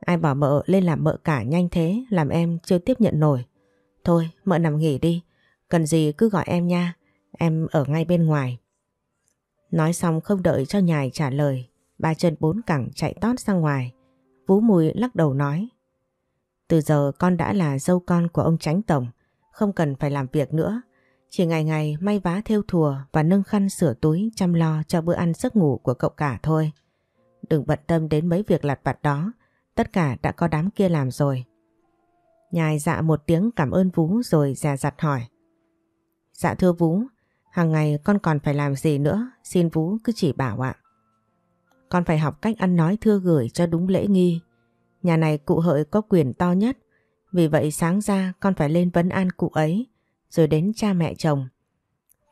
Ai bảo mợ lên làm mợ cả nhanh thế, làm em chưa tiếp nhận nổi. Thôi, mợ nằm nghỉ đi, cần gì cứ gọi em nha, em ở ngay bên ngoài. Nói xong không đợi cho nhài trả lời, ba chân bốn cẳng chạy tót ra ngoài. Vú Mùi lắc đầu nói. Từ giờ con đã là dâu con của ông Tránh Tổng, không cần phải làm việc nữa. Chỉ ngày ngày may vá theo thùa và nâng khăn sửa túi chăm lo cho bữa ăn giấc ngủ của cậu cả thôi. Đừng bận tâm đến mấy việc lặt vặt đó, tất cả đã có đám kia làm rồi. Nhài dạ một tiếng cảm ơn Vú rồi dè dặt hỏi. Dạ thưa Vú, hàng ngày con còn phải làm gì nữa, xin Vú cứ chỉ bảo ạ. Con phải học cách ăn nói thưa gửi cho đúng lễ nghi. Nhà này cụ hợi có quyền to nhất. Vì vậy sáng ra con phải lên vấn an cụ ấy, rồi đến cha mẹ chồng.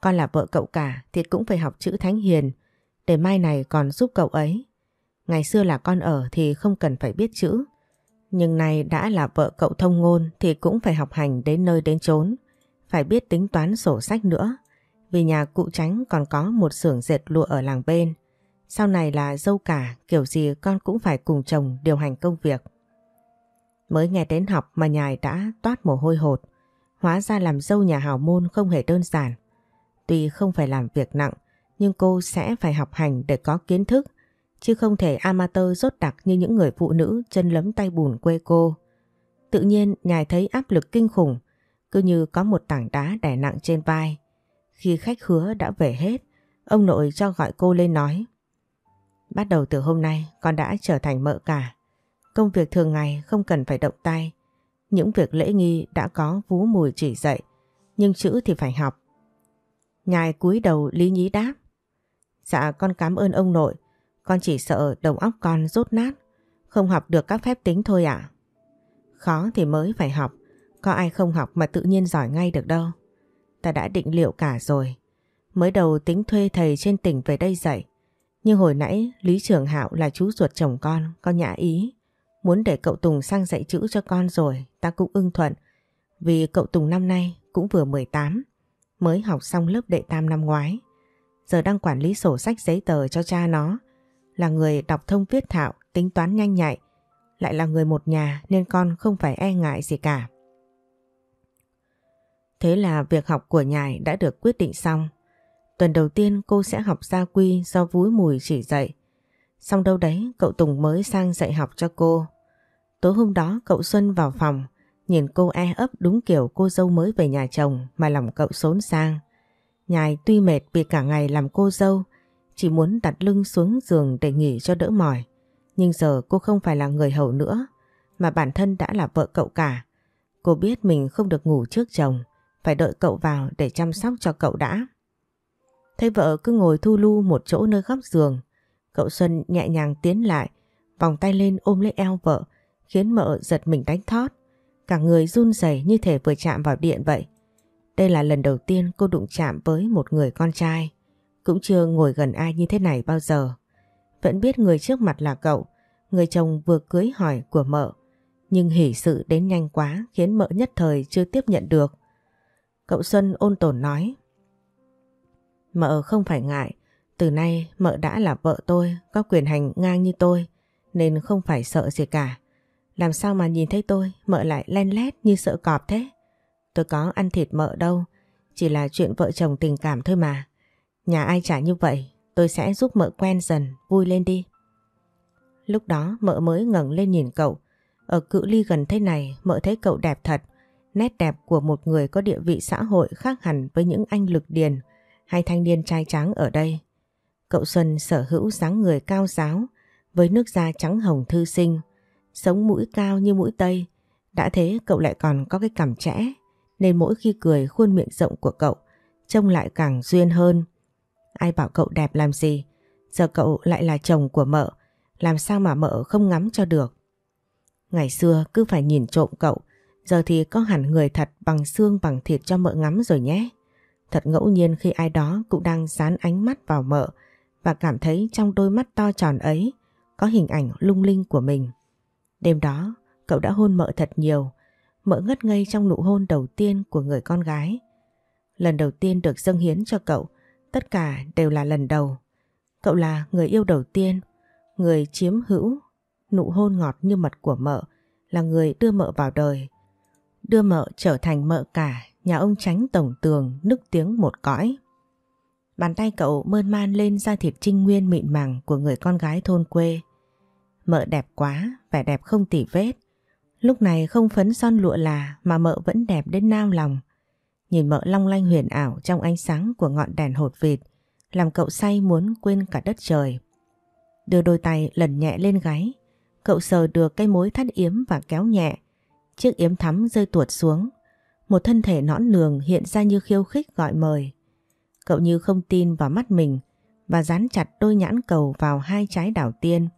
Con là vợ cậu cả thì cũng phải học chữ thánh hiền, để mai này còn giúp cậu ấy. Ngày xưa là con ở thì không cần phải biết chữ. Nhưng nay đã là vợ cậu thông ngôn thì cũng phải học hành đến nơi đến chốn. Phải biết tính toán sổ sách nữa. Vì nhà cụ tránh còn có một xưởng dệt lụa ở làng bên. Sau này là dâu cả, kiểu gì con cũng phải cùng chồng điều hành công việc. Mới nghe đến học mà nhài đã toát mồ hôi hột. Hóa ra làm dâu nhà hào môn không hề đơn giản. Tuy không phải làm việc nặng, nhưng cô sẽ phải học hành để có kiến thức, chứ không thể amateur rốt đặc như những người phụ nữ chân lấm tay bùn quê cô. Tự nhiên nhài thấy áp lực kinh khủng, cứ như có một tảng đá đè nặng trên vai. Khi khách hứa đã về hết, ông nội cho gọi cô lên nói. Bắt đầu từ hôm nay con đã trở thành mợ cả. Công việc thường ngày không cần phải động tay. Những việc lễ nghi đã có vú mùi chỉ dạy, nhưng chữ thì phải học. Nhài cúi đầu lý nhí đáp. Dạ con cảm ơn ông nội, con chỉ sợ đầu óc con rốt nát, không học được các phép tính thôi ạ. Khó thì mới phải học, có ai không học mà tự nhiên giỏi ngay được đâu. Ta đã định liệu cả rồi. Mới đầu tính thuê thầy trên tỉnh về đây dạy, nhưng hồi nãy Lý Trường Hạo là chú ruột chồng con, con nhã ý. Muốn để cậu Tùng sang dạy chữ cho con rồi, ta cũng ưng thuận. Vì cậu Tùng năm nay cũng vừa 18, mới học xong lớp đệ tam năm ngoái. Giờ đang quản lý sổ sách giấy tờ cho cha nó. Là người đọc thông viết thạo, tính toán nhanh nhạy. Lại là người một nhà nên con không phải e ngại gì cả. Thế là việc học của nhài đã được quyết định xong. Tuần đầu tiên cô sẽ học gia quy do vúi mùi chỉ dạy. Xong đâu đấy cậu Tùng mới sang dạy học cho cô. Tối hôm đó cậu Xuân vào phòng, nhìn cô e ấp đúng kiểu cô dâu mới về nhà chồng mà lòng cậu xốn sang. Nhài tuy mệt vì cả ngày làm cô dâu, chỉ muốn đặt lưng xuống giường để nghỉ cho đỡ mỏi. Nhưng giờ cô không phải là người hầu nữa, mà bản thân đã là vợ cậu cả. Cô biết mình không được ngủ trước chồng, phải đợi cậu vào để chăm sóc cho cậu đã. Thấy vợ cứ ngồi thu lu một chỗ nơi góc giường, cậu Xuân nhẹ nhàng tiến lại, vòng tay lên ôm lấy eo vợ, khiến mợ giật mình đánh thót. Cả người run rẩy như thể vừa chạm vào điện vậy. Đây là lần đầu tiên cô đụng chạm với một người con trai. Cũng chưa ngồi gần ai như thế này bao giờ. Vẫn biết người trước mặt là cậu, người chồng vừa cưới hỏi của mợ. Nhưng hỷ sự đến nhanh quá khiến mợ nhất thời chưa tiếp nhận được. Cậu Xuân ôn tồn nói. Mợ không phải ngại, từ nay mợ đã là vợ tôi, có quyền hành ngang như tôi, nên không phải sợ gì cả. Làm sao mà nhìn thấy tôi, mợ lại len lét như sợ cọp thế? Tôi có ăn thịt mợ đâu, chỉ là chuyện vợ chồng tình cảm thôi mà. Nhà ai trả như vậy, tôi sẽ giúp mợ quen dần, vui lên đi. Lúc đó mợ mới ngẩng lên nhìn cậu. Ở cự ly gần thế này, mợ thấy cậu đẹp thật. Nét đẹp của một người có địa vị xã hội khác hẳn với những anh lực điền hai thanh niên trai trắng ở đây. Cậu Xuân sở hữu dáng người cao giáo với nước da trắng hồng thư sinh, sống mũi cao như mũi tây. Đã thế cậu lại còn có cái cằm trẻ nên mỗi khi cười khuôn miệng rộng của cậu trông lại càng duyên hơn. Ai bảo cậu đẹp làm gì, giờ cậu lại là chồng của mợ, làm sao mà mợ không ngắm cho được. Ngày xưa cứ phải nhìn trộm cậu, giờ thì có hẳn người thật bằng xương bằng thịt cho mợ ngắm rồi nhé. Thật ngẫu nhiên khi ai đó cũng đang dán ánh mắt vào mợ và cảm thấy trong đôi mắt to tròn ấy có hình ảnh lung linh của mình. Đêm đó, cậu đã hôn mợ thật nhiều, mợ ngất ngây trong nụ hôn đầu tiên của người con gái. Lần đầu tiên được dâng hiến cho cậu, tất cả đều là lần đầu. Cậu là người yêu đầu tiên, người chiếm hữu, nụ hôn ngọt như mật của mợ, là người đưa mợ vào đời. Đưa mợ trở thành mợ cả, nhà ông tránh tổng tường, nức tiếng một cõi. Bàn tay cậu mơn man lên da thịt trinh nguyên mịn màng của người con gái thôn quê. Mợ đẹp quá, vẻ đẹp không tỉ vết. Lúc này không phấn son lụa là mà mợ vẫn đẹp đến nao lòng. Nhìn mợ long lanh huyền ảo trong ánh sáng của ngọn đèn hột vịt, làm cậu say muốn quên cả đất trời. Đưa đôi tay lần nhẹ lên gáy, cậu sờ được cây mối thắt yếm và kéo nhẹ. Chiếc yếm thắm rơi tuột xuống, một thân thể nõn nường hiện ra như khiêu khích gọi mời. Cậu như không tin vào mắt mình và dán chặt đôi nhãn cầu vào hai trái đảo tiên.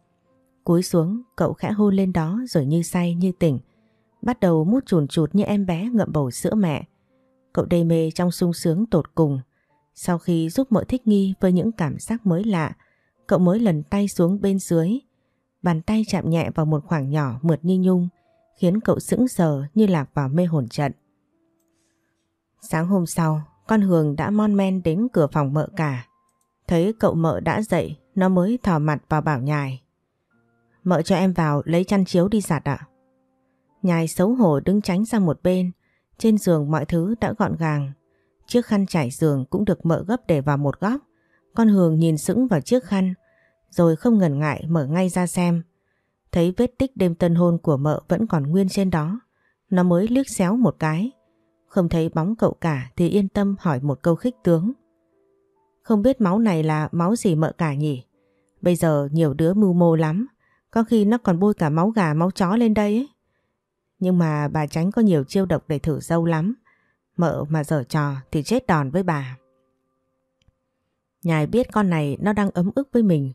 Cúi xuống, cậu khẽ hôn lên đó rồi như say như tỉnh. Bắt đầu mút chùn chụt như em bé ngậm bầu sữa mẹ. Cậu đầy mê trong sung sướng tột cùng. Sau khi giúp mợ thích nghi với những cảm giác mới lạ, cậu mới lần tay xuống bên dưới. Bàn tay chạm nhẹ vào một khoảng nhỏ mượt như nhung, khiến cậu sững sờ như lạc vào mê hồn trận. Sáng hôm sau, con Hường đã mon men đến cửa phòng mợ cả. Thấy cậu mợ đã dậy, nó mới thò mặt vào bảo nhài. Mợ cho em vào lấy chăn chiếu đi giặt ạ. Nhài xấu hổ đứng tránh sang một bên. Trên giường mọi thứ đã gọn gàng. Chiếc khăn trải giường cũng được mợ gấp để vào một góc. Con Hường nhìn sững vào chiếc khăn, rồi không ngần ngại mở ngay ra xem. Thấy vết tích đêm tân hôn của mợ vẫn còn nguyên trên đó. Nó mới liếc xéo một cái. Không thấy bóng cậu cả thì yên tâm hỏi một câu khích tướng. Không biết máu này là máu gì mợ cả nhỉ? Bây giờ nhiều đứa mưu mô lắm. Có khi nó còn bôi cả máu gà máu chó lên đây ấy. Nhưng mà bà tránh có nhiều chiêu độc để thử dâu lắm. Mợ mà dở trò thì chết đòn với bà. Nhài biết con này nó đang ấm ức với mình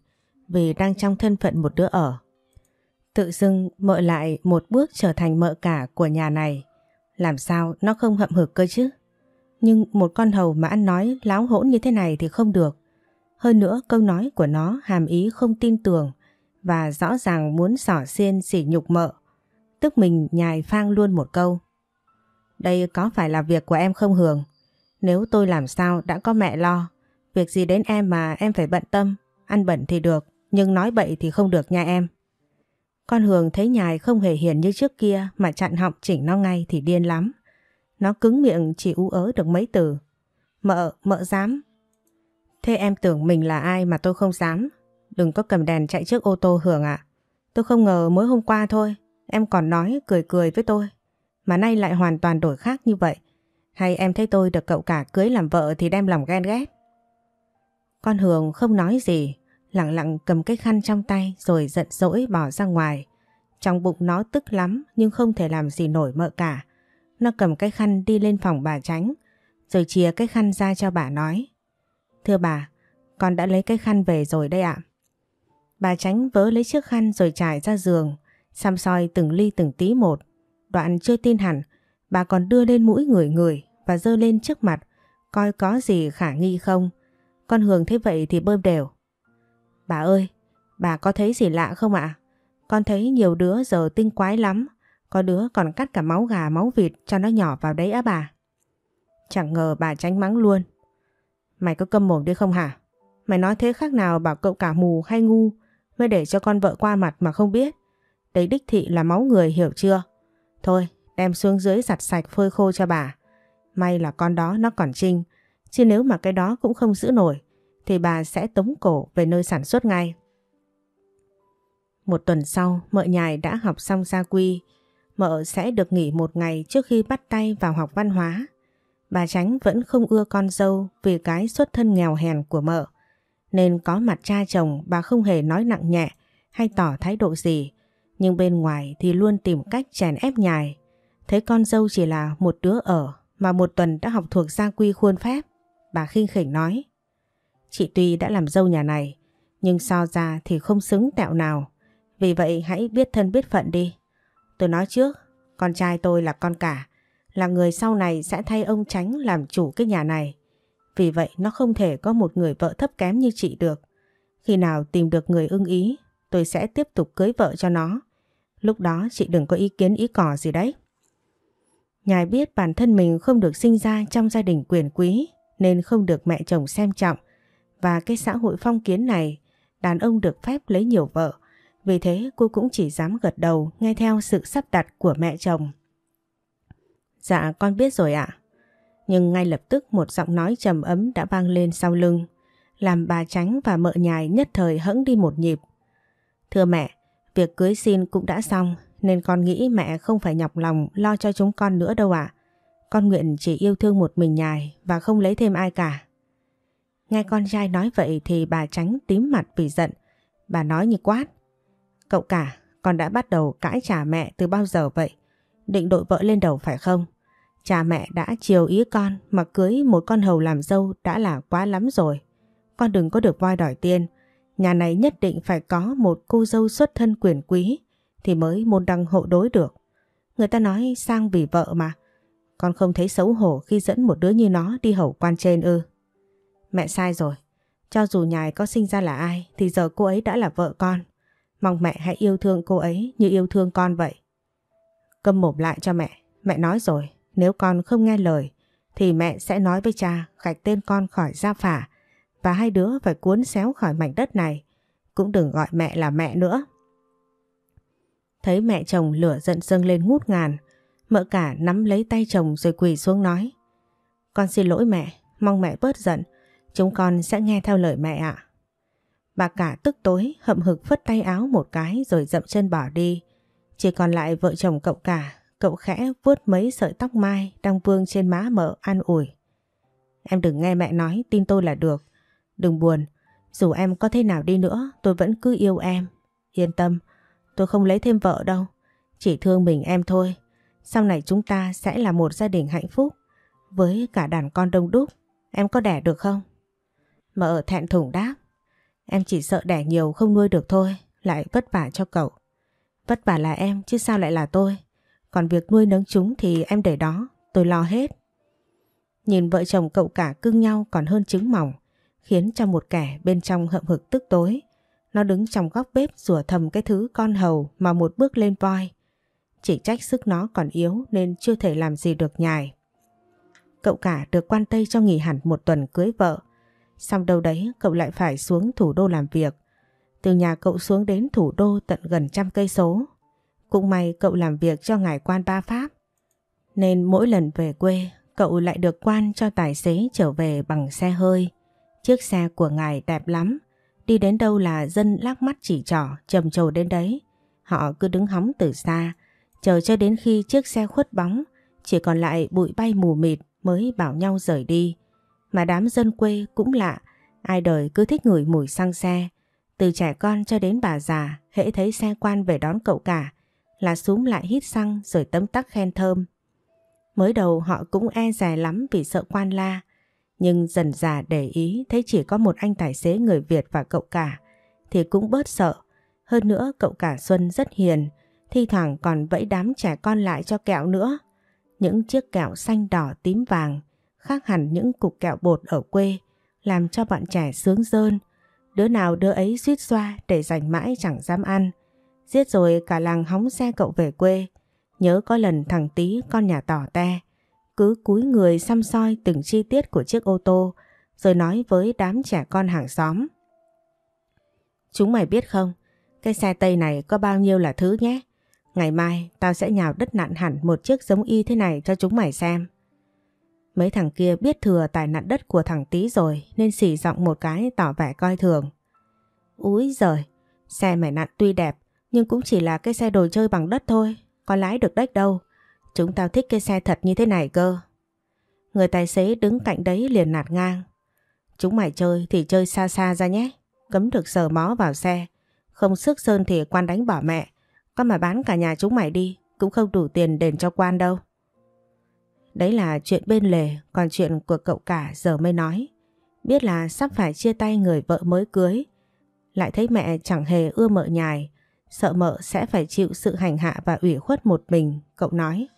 vì đang trong thân phận một đứa ở. Tự dưng mợ lại một bước trở thành mợ cả của nhà này. Làm sao nó không hậm hực cơ chứ? Nhưng một con hầu mà ăn nói láo hỗn như thế này thì không được. Hơn nữa câu nói của nó hàm ý không tin tưởng và rõ ràng muốn xỏ xiên sỉ nhục mợ. Tức mình nhài phang luôn một câu. Đây có phải là việc của em không Hường? Nếu tôi làm sao đã có mẹ lo. Việc gì đến em mà em phải bận tâm. Ăn bẩn thì được, nhưng nói bậy thì không được nha em. Con Hường thấy nhài không hề hiền như trước kia mà chặn họng chỉnh nó ngay thì điên lắm. Nó cứng miệng chỉ ú ớ được mấy từ. Mợ, mợ dám. Thế em tưởng mình là ai mà tôi không dám. Đừng có cầm đèn chạy trước ô tô Hường ạ. Tôi không ngờ mới hôm qua thôi. Em còn nói cười cười với tôi. Mà nay lại hoàn toàn đổi khác như vậy. Hay em thấy tôi được cậu cả cưới làm vợ thì đem lòng ghen ghét. Con Hường không nói gì. Lặng lặng cầm cái khăn trong tay rồi giận dỗi bỏ ra ngoài. Trong bụng nó tức lắm nhưng không thể làm gì nổi mợ cả. Nó cầm cái khăn đi lên phòng bà tránh rồi chia cái khăn ra cho bà nói. Thưa bà, con đã lấy cái khăn về rồi đây ạ. Bà tránh vớ lấy chiếc khăn rồi trải ra giường, xăm soi từng ly từng tí một. Đoạn chưa tin hẳn, bà còn đưa lên mũi người người và dơ lên trước mặt, coi có gì khả nghi không. Con Hường thấy vậy thì bơm đều. Bà ơi, bà có thấy gì lạ không ạ? Con thấy nhiều đứa giờ tinh quái lắm, có đứa còn cắt cả máu gà máu vịt cho nó nhỏ vào đấy á bà. Chẳng ngờ bà tránh mắng luôn. Mày có câm mồm đi không hả? Mày nói thế khác nào bảo cậu cả mù hay ngu mới để cho con vợ qua mặt mà không biết. Đấy đích thị là máu người hiểu chưa? Thôi đem xuống dưới giặt sạch phơi khô cho bà. May là con đó nó còn trinh. Chứ nếu mà cái đó cũng không giữ nổi thì bà sẽ tống cổ về nơi sản xuất ngay. Một tuần sau, mợ nhài đã học xong gia quy. Mợ sẽ được nghỉ một ngày trước khi bắt tay vào học văn hóa. Bà Tránh vẫn không ưa con dâu vì cái xuất thân nghèo hèn của mợ. Nên có mặt cha chồng bà không hề nói nặng nhẹ hay tỏ thái độ gì. Nhưng bên ngoài thì luôn tìm cách chèn ép nhài. Thấy con dâu chỉ là một đứa ở mà một tuần đã học thuộc gia quy khuôn phép. Bà khinh khỉnh nói. Chị tuy đã làm dâu nhà này nhưng so ra thì không xứng tẹo nào. Vì vậy hãy biết thân biết phận đi. Tôi nói trước, con trai tôi là con cả là người sau này sẽ thay ông Tránh làm chủ cái nhà này. Vì vậy nó không thể có một người vợ thấp kém như chị được. Khi nào tìm được người ưng ý, tôi sẽ tiếp tục cưới vợ cho nó. Lúc đó chị đừng có ý kiến ý cỏ gì đấy. Nhài biết bản thân mình không được sinh ra trong gia đình quyền quý nên không được mẹ chồng xem trọng và cái xã hội phong kiến này đàn ông được phép lấy nhiều vợ. Vì thế cô cũng chỉ dám gật đầu nghe theo sự sắp đặt của mẹ chồng. Dạ con biết rồi ạ. Nhưng ngay lập tức một giọng nói trầm ấm đã vang lên sau lưng, làm bà tránh và mợ nhài nhất thời hững đi một nhịp. Thưa mẹ, việc cưới xin cũng đã xong nên con nghĩ mẹ không phải nhọc lòng lo cho chúng con nữa đâu ạ. Con nguyện chỉ yêu thương một mình nhài và không lấy thêm ai cả. Nghe con trai nói vậy thì bà tránh tím mặt vì giận. Bà nói như quát. Cậu cả, con đã bắt đầu cãi trả mẹ từ bao giờ vậy? Định đội vợ lên đầu phải không? Cha mẹ đã chiều ý con mà cưới một con hầu làm dâu đã là quá lắm rồi. Con đừng có được voi đòi tiền. Nhà này nhất định phải có một cô dâu xuất thân quyền quý thì mới môn đăng hộ đối được. Người ta nói sang vì vợ mà. Con không thấy xấu hổ khi dẫn một đứa như nó đi hầu quan trên ư. Mẹ sai rồi. Cho dù nhài có sinh ra là ai thì giờ cô ấy đã là vợ con. Mong mẹ hãy yêu thương cô ấy như yêu thương con vậy. Câm mồm lại cho mẹ. Mẹ nói rồi, nếu con không nghe lời thì mẹ sẽ nói với cha gạch tên con khỏi gia phả và hai đứa phải cuốn xéo khỏi mảnh đất này. Cũng đừng gọi mẹ là mẹ nữa. Thấy mẹ chồng lửa giận dâng lên ngút ngàn, mợ cả nắm lấy tay chồng rồi quỳ xuống nói. Con xin lỗi mẹ, mong mẹ bớt giận, chúng con sẽ nghe theo lời mẹ ạ. Bà cả tức tối hậm hực phất tay áo một cái rồi dậm chân bỏ đi. Chỉ còn lại vợ chồng cậu cả Cậu khẽ vuốt mấy sợi tóc mai đang vương trên má mợ an ủi. Em đừng nghe mẹ nói tin tôi là được. Đừng buồn, dù em có thế nào đi nữa tôi vẫn cứ yêu em. Yên tâm, tôi không lấy thêm vợ đâu. Chỉ thương mình em thôi. Sau này chúng ta sẽ là một gia đình hạnh phúc. Với cả đàn con đông đúc, em có đẻ được không? Mà ở thẹn thùng đáp. Em chỉ sợ đẻ nhiều không nuôi được thôi, lại vất vả cho cậu. Vất vả là em chứ sao lại là tôi. Còn việc nuôi nấng chúng thì em để đó, tôi lo hết. Nhìn vợ chồng cậu cả cưng nhau còn hơn trứng mỏng, khiến cho một kẻ bên trong hậm hực tức tối. Nó đứng trong góc bếp rủa thầm cái thứ con hầu mà một bước lên voi. Chỉ trách sức nó còn yếu nên chưa thể làm gì được nhài. Cậu cả được quan tây cho nghỉ hẳn một tuần cưới vợ. Xong đâu đấy cậu lại phải xuống thủ đô làm việc. Từ nhà cậu xuống đến thủ đô tận gần trăm cây số cũng may cậu làm việc cho ngài quan ba Pháp. Nên mỗi lần về quê cậu lại được quan cho tài xế trở về bằng xe hơi. Chiếc xe của ngài đẹp lắm. Đi đến đâu là dân lắc mắt chỉ trỏ, trầm trồ đến đấy. Họ cứ đứng hóng từ xa, chờ cho đến khi chiếc xe khuất bóng, chỉ còn lại bụi bay mù mịt mới bảo nhau rời đi. Mà đám dân quê cũng lạ, ai đời cứ thích ngửi mùi xăng xe. Từ trẻ con cho đến bà già, hễ thấy xe quan về đón cậu cả, là xuống lại hít xăng rồi tấm tắc khen thơm. Mới đầu họ cũng e dè lắm vì sợ quan la, nhưng dần dà để ý thấy chỉ có một anh tài xế người Việt và cậu cả, thì cũng bớt sợ. Hơn nữa cậu cả Xuân rất hiền, thi thoảng còn vẫy đám trẻ con lại cho kẹo nữa. Những chiếc kẹo xanh đỏ tím vàng, khác hẳn những cục kẹo bột ở quê, làm cho bọn trẻ sướng rơn. Đứa nào đứa ấy suýt xoa để dành mãi chẳng dám ăn. Giết rồi cả làng hóng xe cậu về quê. Nhớ có lần thằng tí con nhà tỏ te, cứ cúi người xăm soi từng chi tiết của chiếc ô tô, rồi nói với đám trẻ con hàng xóm. Chúng mày biết không, cái xe Tây này có bao nhiêu là thứ nhé. Ngày mai tao sẽ nhào đất nặn hẳn một chiếc giống y thế này cho chúng mày xem. Mấy thằng kia biết thừa tài nạn đất của thằng tí rồi nên xỉ giọng một cái tỏ vẻ coi thường. Úi giời, xe mày nặn tuy đẹp nhưng cũng chỉ là cái xe đồ chơi bằng đất thôi, có lái được đếch đâu. Chúng tao thích cái xe thật như thế này cơ. Người tài xế đứng cạnh đấy liền nạt ngang. Chúng mày chơi thì chơi xa xa ra nhé, cấm được sờ mó vào xe. Không sức sơn thì quan đánh bỏ mẹ, có mà bán cả nhà chúng mày đi, cũng không đủ tiền đền cho quan đâu. Đấy là chuyện bên lề, còn chuyện của cậu cả giờ mới nói. Biết là sắp phải chia tay người vợ mới cưới. Lại thấy mẹ chẳng hề ưa mợ nhài, sợ mợ sẽ phải chịu sự hành hạ và ủy khuất một mình, cậu nói.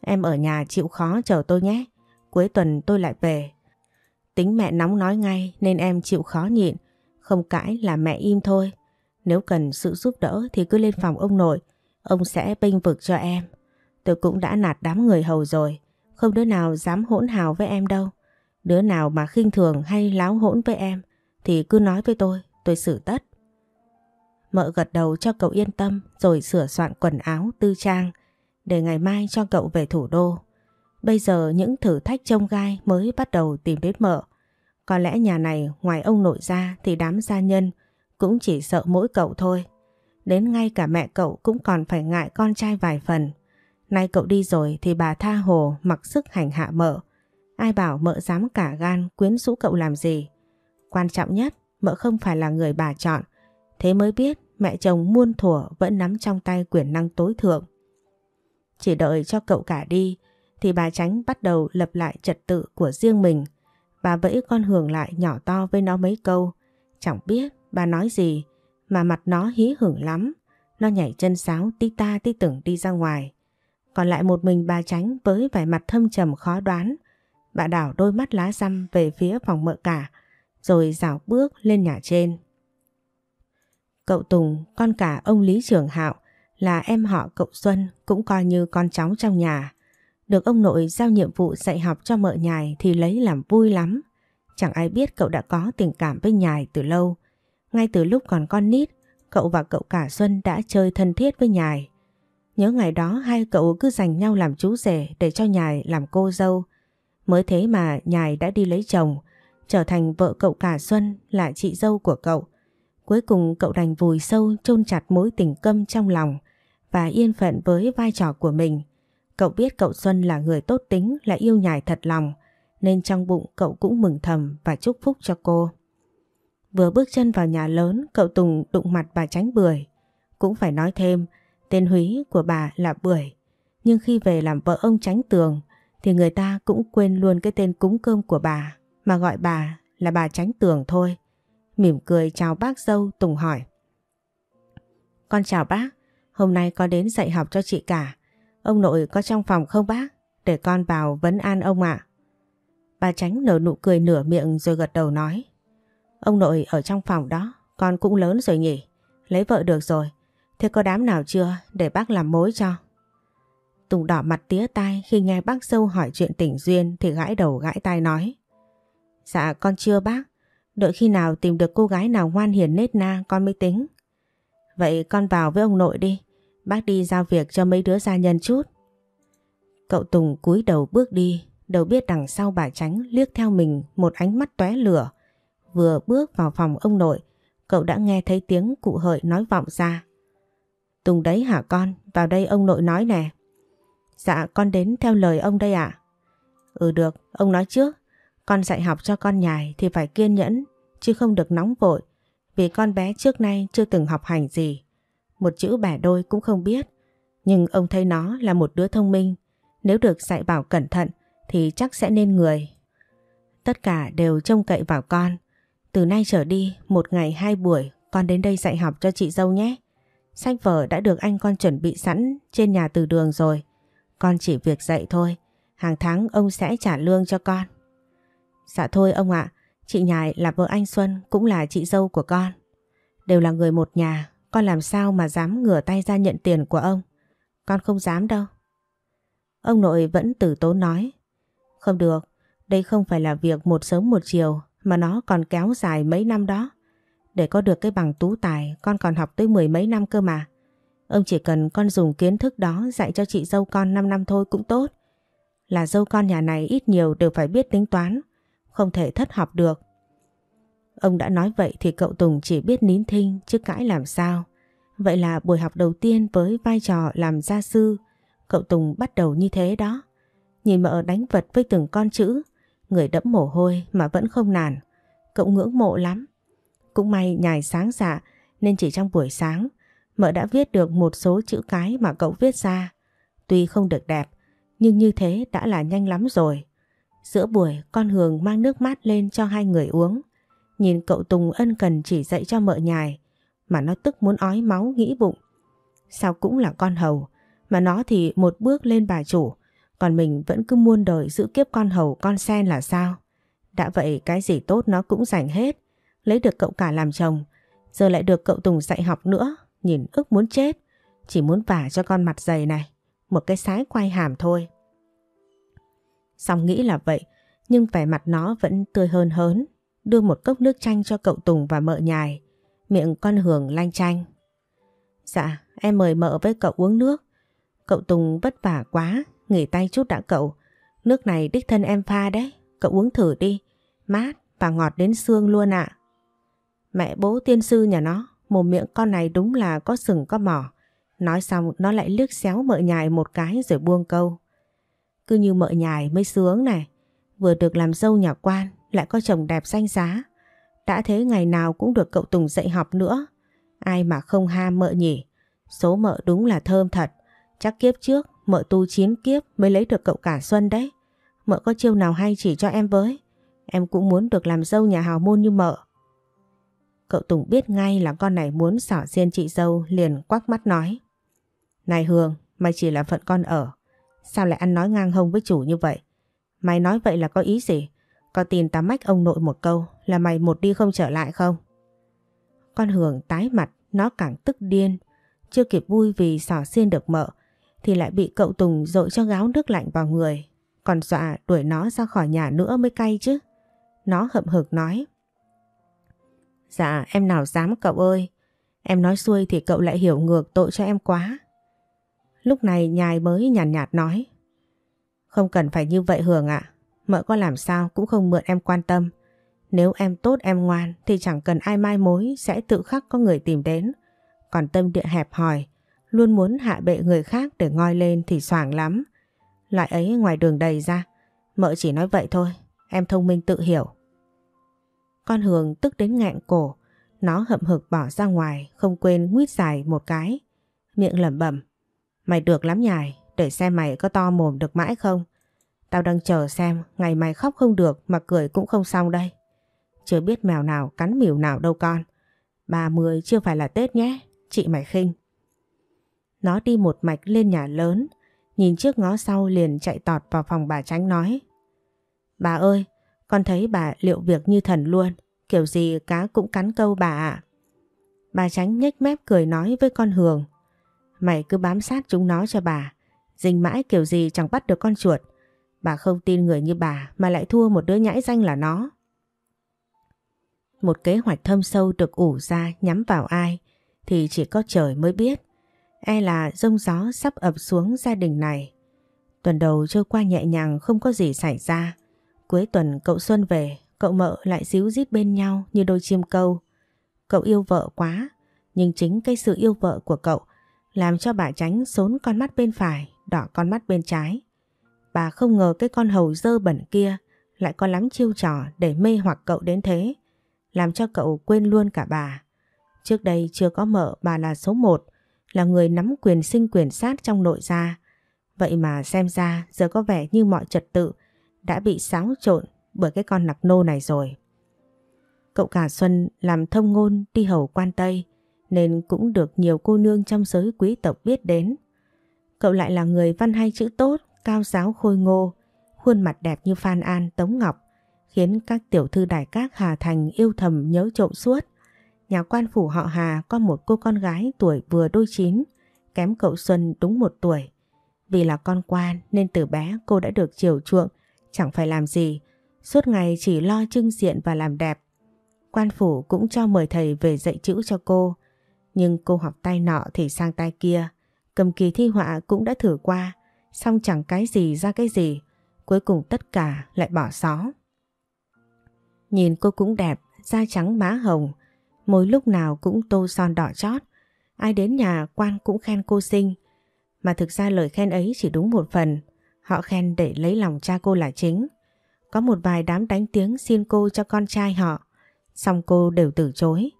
Em ở nhà chịu khó chờ tôi nhé, cuối tuần tôi lại về. Tính mẹ nóng nói ngay nên em chịu khó nhịn, không cãi là mẹ im thôi. Nếu cần sự giúp đỡ thì cứ lên phòng ông nội, ông sẽ bênh vực cho em. Tôi cũng đã nạt đám người hầu rồi, không đứa nào dám hỗn hào với em đâu. Đứa nào mà khinh thường hay láo hỗn với em thì cứ nói với tôi, tôi xử tất. Mợ gật đầu cho cậu yên tâm rồi sửa soạn quần áo tư trang để ngày mai cho cậu về thủ đô. Bây giờ những thử thách trông gai mới bắt đầu tìm đến mợ. Có lẽ nhà này ngoài ông nội ra thì đám gia nhân cũng chỉ sợ mỗi cậu thôi. Đến ngay cả mẹ cậu cũng còn phải ngại con trai vài phần. Nay cậu đi rồi thì bà tha hồ mặc sức hành hạ mợ. Ai bảo mợ dám cả gan quyến rũ cậu làm gì. Quan trọng nhất, mợ không phải là người bà chọn. Thế mới biết mẹ chồng muôn thuở vẫn nắm trong tay quyền năng tối thượng. Chỉ đợi cho cậu cả đi thì bà tránh bắt đầu lập lại trật tự của riêng mình. Bà vẫy con Hường lại nhỏ to với nó mấy câu. Chẳng biết bà nói gì mà mặt nó hí hửng lắm. Nó nhảy chân sáo tí ta tí tưởng đi ra ngoài. Còn lại một mình bà tránh với vẻ mặt thâm trầm khó đoán. Bà đảo đôi mắt lá răm về phía phòng mợ cả rồi dạo bước lên nhà trên. Cậu Tùng, con cả ông Lý Trường Hạo là em họ cậu Xuân cũng coi như con cháu trong nhà. Được ông nội giao nhiệm vụ dạy học cho mợ nhài thì lấy làm vui lắm. Chẳng ai biết cậu đã có tình cảm với nhài từ lâu. Ngay từ lúc còn con nít, cậu và cậu cả Xuân đã chơi thân thiết với nhài. Nhớ ngày đó hai cậu cứ giành nhau làm chú rể để cho nhài làm cô dâu. Mới thế mà nhài đã đi lấy chồng, trở thành vợ cậu cả Xuân là chị dâu của cậu. Cuối cùng cậu đành vùi sâu chôn chặt mối tình câm trong lòng và yên phận với vai trò của mình. Cậu biết cậu Xuân là người tốt tính, là yêu nhài thật lòng, nên trong bụng cậu cũng mừng thầm và chúc phúc cho cô. Vừa bước chân vào nhà lớn, cậu Tùng đụng mặt bà tránh bưởi. Cũng phải nói thêm, tên húy của bà là bưởi. Nhưng khi về làm vợ ông tránh tường, thì người ta cũng quên luôn cái tên cúng cơm của bà, mà gọi bà là bà tránh tường thôi. Mỉm cười chào bác dâu, Tùng hỏi. Con chào bác, hôm nay con đến dạy học cho chị cả. Ông nội có trong phòng không bác? Để con vào vấn an ông ạ. Bà tránh nở nụ cười nửa miệng rồi gật đầu nói. Ông nội ở trong phòng đó, con cũng lớn rồi nhỉ. Lấy vợ được rồi. Thế có đám nào chưa để bác làm mối cho? Tùng đỏ mặt tía tai khi nghe bác sâu hỏi chuyện tình duyên thì gãi đầu gãi tai nói. Dạ con chưa bác, đợi khi nào tìm được cô gái nào ngoan hiền nết na con mới tính. Vậy con vào với ông nội đi, bác đi giao việc cho mấy đứa gia nhân chút. Cậu Tùng cúi đầu bước đi, đầu biết đằng sau bà Tránh liếc theo mình một ánh mắt tóe lửa. Vừa bước vào phòng ông nội, cậu đã nghe thấy tiếng cụ hợi nói vọng ra. Tùng đấy hả con, vào đây ông nội nói nè. Dạ con đến theo lời ông đây ạ. Ừ được, ông nói trước. Con dạy học cho con nhài thì phải kiên nhẫn, chứ không được nóng vội. Vì con bé trước nay chưa từng học hành gì. Một chữ bẻ đôi cũng không biết. Nhưng ông thấy nó là một đứa thông minh. Nếu được dạy bảo cẩn thận thì chắc sẽ nên người. Tất cả đều trông cậy vào con. Từ nay trở đi, một ngày hai buổi, con đến đây dạy học cho chị dâu nhé. Sách vở đã được anh con chuẩn bị sẵn trên nhà từ đường rồi. Con chỉ việc dạy thôi. Hàng tháng ông sẽ trả lương cho con. Dạ thôi ông ạ, chị Nhài là vợ anh Xuân cũng là chị dâu của con. Đều là người một nhà, con làm sao mà dám ngửa tay ra nhận tiền của ông. Con không dám đâu. Ông nội vẫn từ tốn nói. Không được, đây không phải là việc một sớm một chiều mà nó còn kéo dài mấy năm đó. Để có được cái bằng tú tài con còn học tới mười mấy năm cơ mà. Ông chỉ cần con dùng kiến thức đó dạy cho chị dâu con 5 năm thôi cũng tốt. Là dâu con nhà này ít nhiều đều phải biết tính toán, không thể thất học được. Ông đã nói vậy thì cậu Tùng chỉ biết nín thinh chứ cãi làm sao. Vậy là buổi học đầu tiên với vai trò làm gia sư, cậu Tùng bắt đầu như thế đó. Nhìn mợ đánh vật với từng con chữ, người đẫm mồ hôi mà vẫn không nản. Cậu ngưỡng mộ lắm. Cũng may nhài sáng dạ nên chỉ trong buổi sáng, mợ đã viết được một số chữ cái mà cậu viết ra. Tuy không được đẹp, nhưng như thế đã là nhanh lắm rồi. Giữa buổi, con Hường mang nước mát lên cho hai người uống. Nhìn cậu Tùng ân cần chỉ dạy cho mợ nhài, mà nó tức muốn ói máu nghĩ bụng. Sao cũng là con hầu, mà nó thì một bước lên bà chủ, còn mình vẫn cứ muôn đời giữ kiếp con hầu con sen là sao? Đã vậy cái gì tốt nó cũng giành hết. Lấy được cậu cả làm chồng. Giờ lại được cậu Tùng dạy học nữa. Nhìn ức muốn chết. Chỉ muốn vả cho con mặt dày này. Một cái sái quay hàm thôi. Xong nghĩ là vậy. Nhưng vẻ mặt nó vẫn tươi hơn hớn. Đưa một cốc nước chanh cho cậu Tùng và mợ nhài. Miệng con hưởng lanh chanh. Dạ em mời mợ với cậu uống nước. Cậu Tùng vất vả quá, Nghỉ tay chút đã cậu. Nước này đích thân em pha đấy. Cậu uống thử đi. Mát và ngọt đến xương luôn ạ. Mẹ bố tiên sư nhà nó. Mồm miệng con này đúng là có sừng có mỏ. Nói xong, nó lại liếc xéo mợ nhài một cái rồi buông câu. Cứ như mợ nhài mới sướng này. Vừa được làm dâu nhà quan, lại có chồng đẹp danh giá. Đã thế ngày nào cũng được cậu Tùng dạy học nữa. Ai mà không ham mợ nhỉ. Số mợ đúng là thơm thật. Chắc kiếp trước, Mợ tu chín kiếp mới lấy được cậu cả Xuân đấy. Mợ có chiêu nào hay chỉ cho em với. Em cũng muốn được làm dâu nhà hào môn như mợ. Cậu Tùng biết ngay là con này muốn xỏ xiên chị dâu liền quắc mắt nói. Này Hương, mày chỉ là phận con ở. Sao lại ăn nói ngang hông với chủ như vậy? Mày nói vậy là có ý gì? Có tin ta mách ông nội một câu là mày một đi không trở lại không? Con Hường tái mặt, nó càng tức điên. Chưa kịp vui vì xỏ xiên được mợ thì lại bị cậu Tùng dội cho gáo nước lạnh vào người. Còn dọa đuổi nó ra khỏi nhà nữa mới cay chứ. Nó hậm hực nói. Dạ em nào dám cậu ơi. Em nói xuôi thì cậu lại hiểu ngược tội cho em quá. Lúc này nhài mới nhàn nhạt, nhạt nói. Không cần phải như vậy Hường ạ. Mợ có làm sao cũng không mượn em quan tâm. Nếu em tốt em ngoan thì chẳng cần ai mai mối sẽ tự khắc có người tìm đến. Còn tâm địa hẹp hòi Luôn muốn hạ bệ người khác để ngoi lên thì soảng lắm. Loại ấy ngoài đường đầy ra. Mợ chỉ nói vậy thôi. Em thông minh tự hiểu. Con Hường tức đến ngạn cổ. Nó hậm hực bỏ ra ngoài không quên nguyết dài một cái. Miệng lẩm bẩm. Mày được lắm nhài. Để xem mày có to mồm được mãi không. Tao đang chờ xem ngày mày khóc không được mà cười cũng không xong đây. Chưa biết mèo nào cắn mỉu nào đâu con. 30 chưa phải là Tết nhé. Chị mày khinh. Nó đi một mạch lên nhà lớn, nhìn trước ngó sau liền chạy tọt vào phòng bà Tránh nói. Bà ơi, con thấy bà liệu việc như thần luôn, kiểu gì cá cũng cắn câu bà ạ. Bà Tránh nhếch mép cười nói với con Hường. Mày cứ bám sát chúng nó cho bà, dình mãi kiểu gì chẳng bắt được con chuột. Bà không tin người như bà mà lại thua một đứa nhãi danh là nó. Một kế hoạch thâm sâu được ủ ra nhắm vào ai thì chỉ có trời mới biết. E là rông gió sắp ập xuống gia đình này. Tuần đầu trôi qua nhẹ nhàng không có gì xảy ra. Cuối tuần cậu Xuân về, cậu mợ lại díu dít bên nhau như đôi chim câu. Cậu yêu vợ quá, nhưng chính cái sự yêu vợ của cậu làm cho bà tránh sốn con mắt bên phải, đỏ con mắt bên trái. Bà không ngờ cái con hầu dơ bẩn kia lại có lắm chiêu trò để mê hoặc cậu đến thế, làm cho cậu quên luôn cả bà. Trước đây chưa có mợ bà là số một, là người nắm quyền sinh quyền sát trong nội gia. Vậy mà xem ra giờ có vẻ như mọi trật tự đã bị xáo trộn bởi cái con nặc nô này rồi. Cậu cả Xuân làm thông ngôn đi hầu quan Tây nên cũng được nhiều cô nương trong giới quý tộc biết đến. Cậu lại là người văn hay chữ tốt, cao giáo khôi ngô, khuôn mặt đẹp như Phan An, Tống Ngọc, khiến các tiểu thư đại các Hà Thành yêu thầm nhớ trộm suốt. Nhà quan phủ họ Hà có một cô con gái tuổi vừa đôi chín, kém cậu Xuân đúng một tuổi. Vì là con quan nên từ bé cô đã được chiều chuộng, chẳng phải làm gì, suốt ngày chỉ lo trưng diện và làm đẹp. Quan phủ cũng cho mời thầy về dạy chữ cho cô, nhưng cô học tay nọ thì sang tay kia, cầm kỳ thi họa cũng đã thử qua, xong chẳng cái gì ra cái gì, cuối cùng tất cả lại bỏ xó. Nhìn cô cũng đẹp, da trắng má hồng, môi lúc nào cũng tô son đỏ chót. Ai đến nhà quan cũng khen cô xinh. Mà thực ra lời khen ấy chỉ đúng một phần. Họ khen để lấy lòng cha cô là chính. Có một vài đám đánh tiếng xin cô cho con trai họ. Xong cô đều từ chối.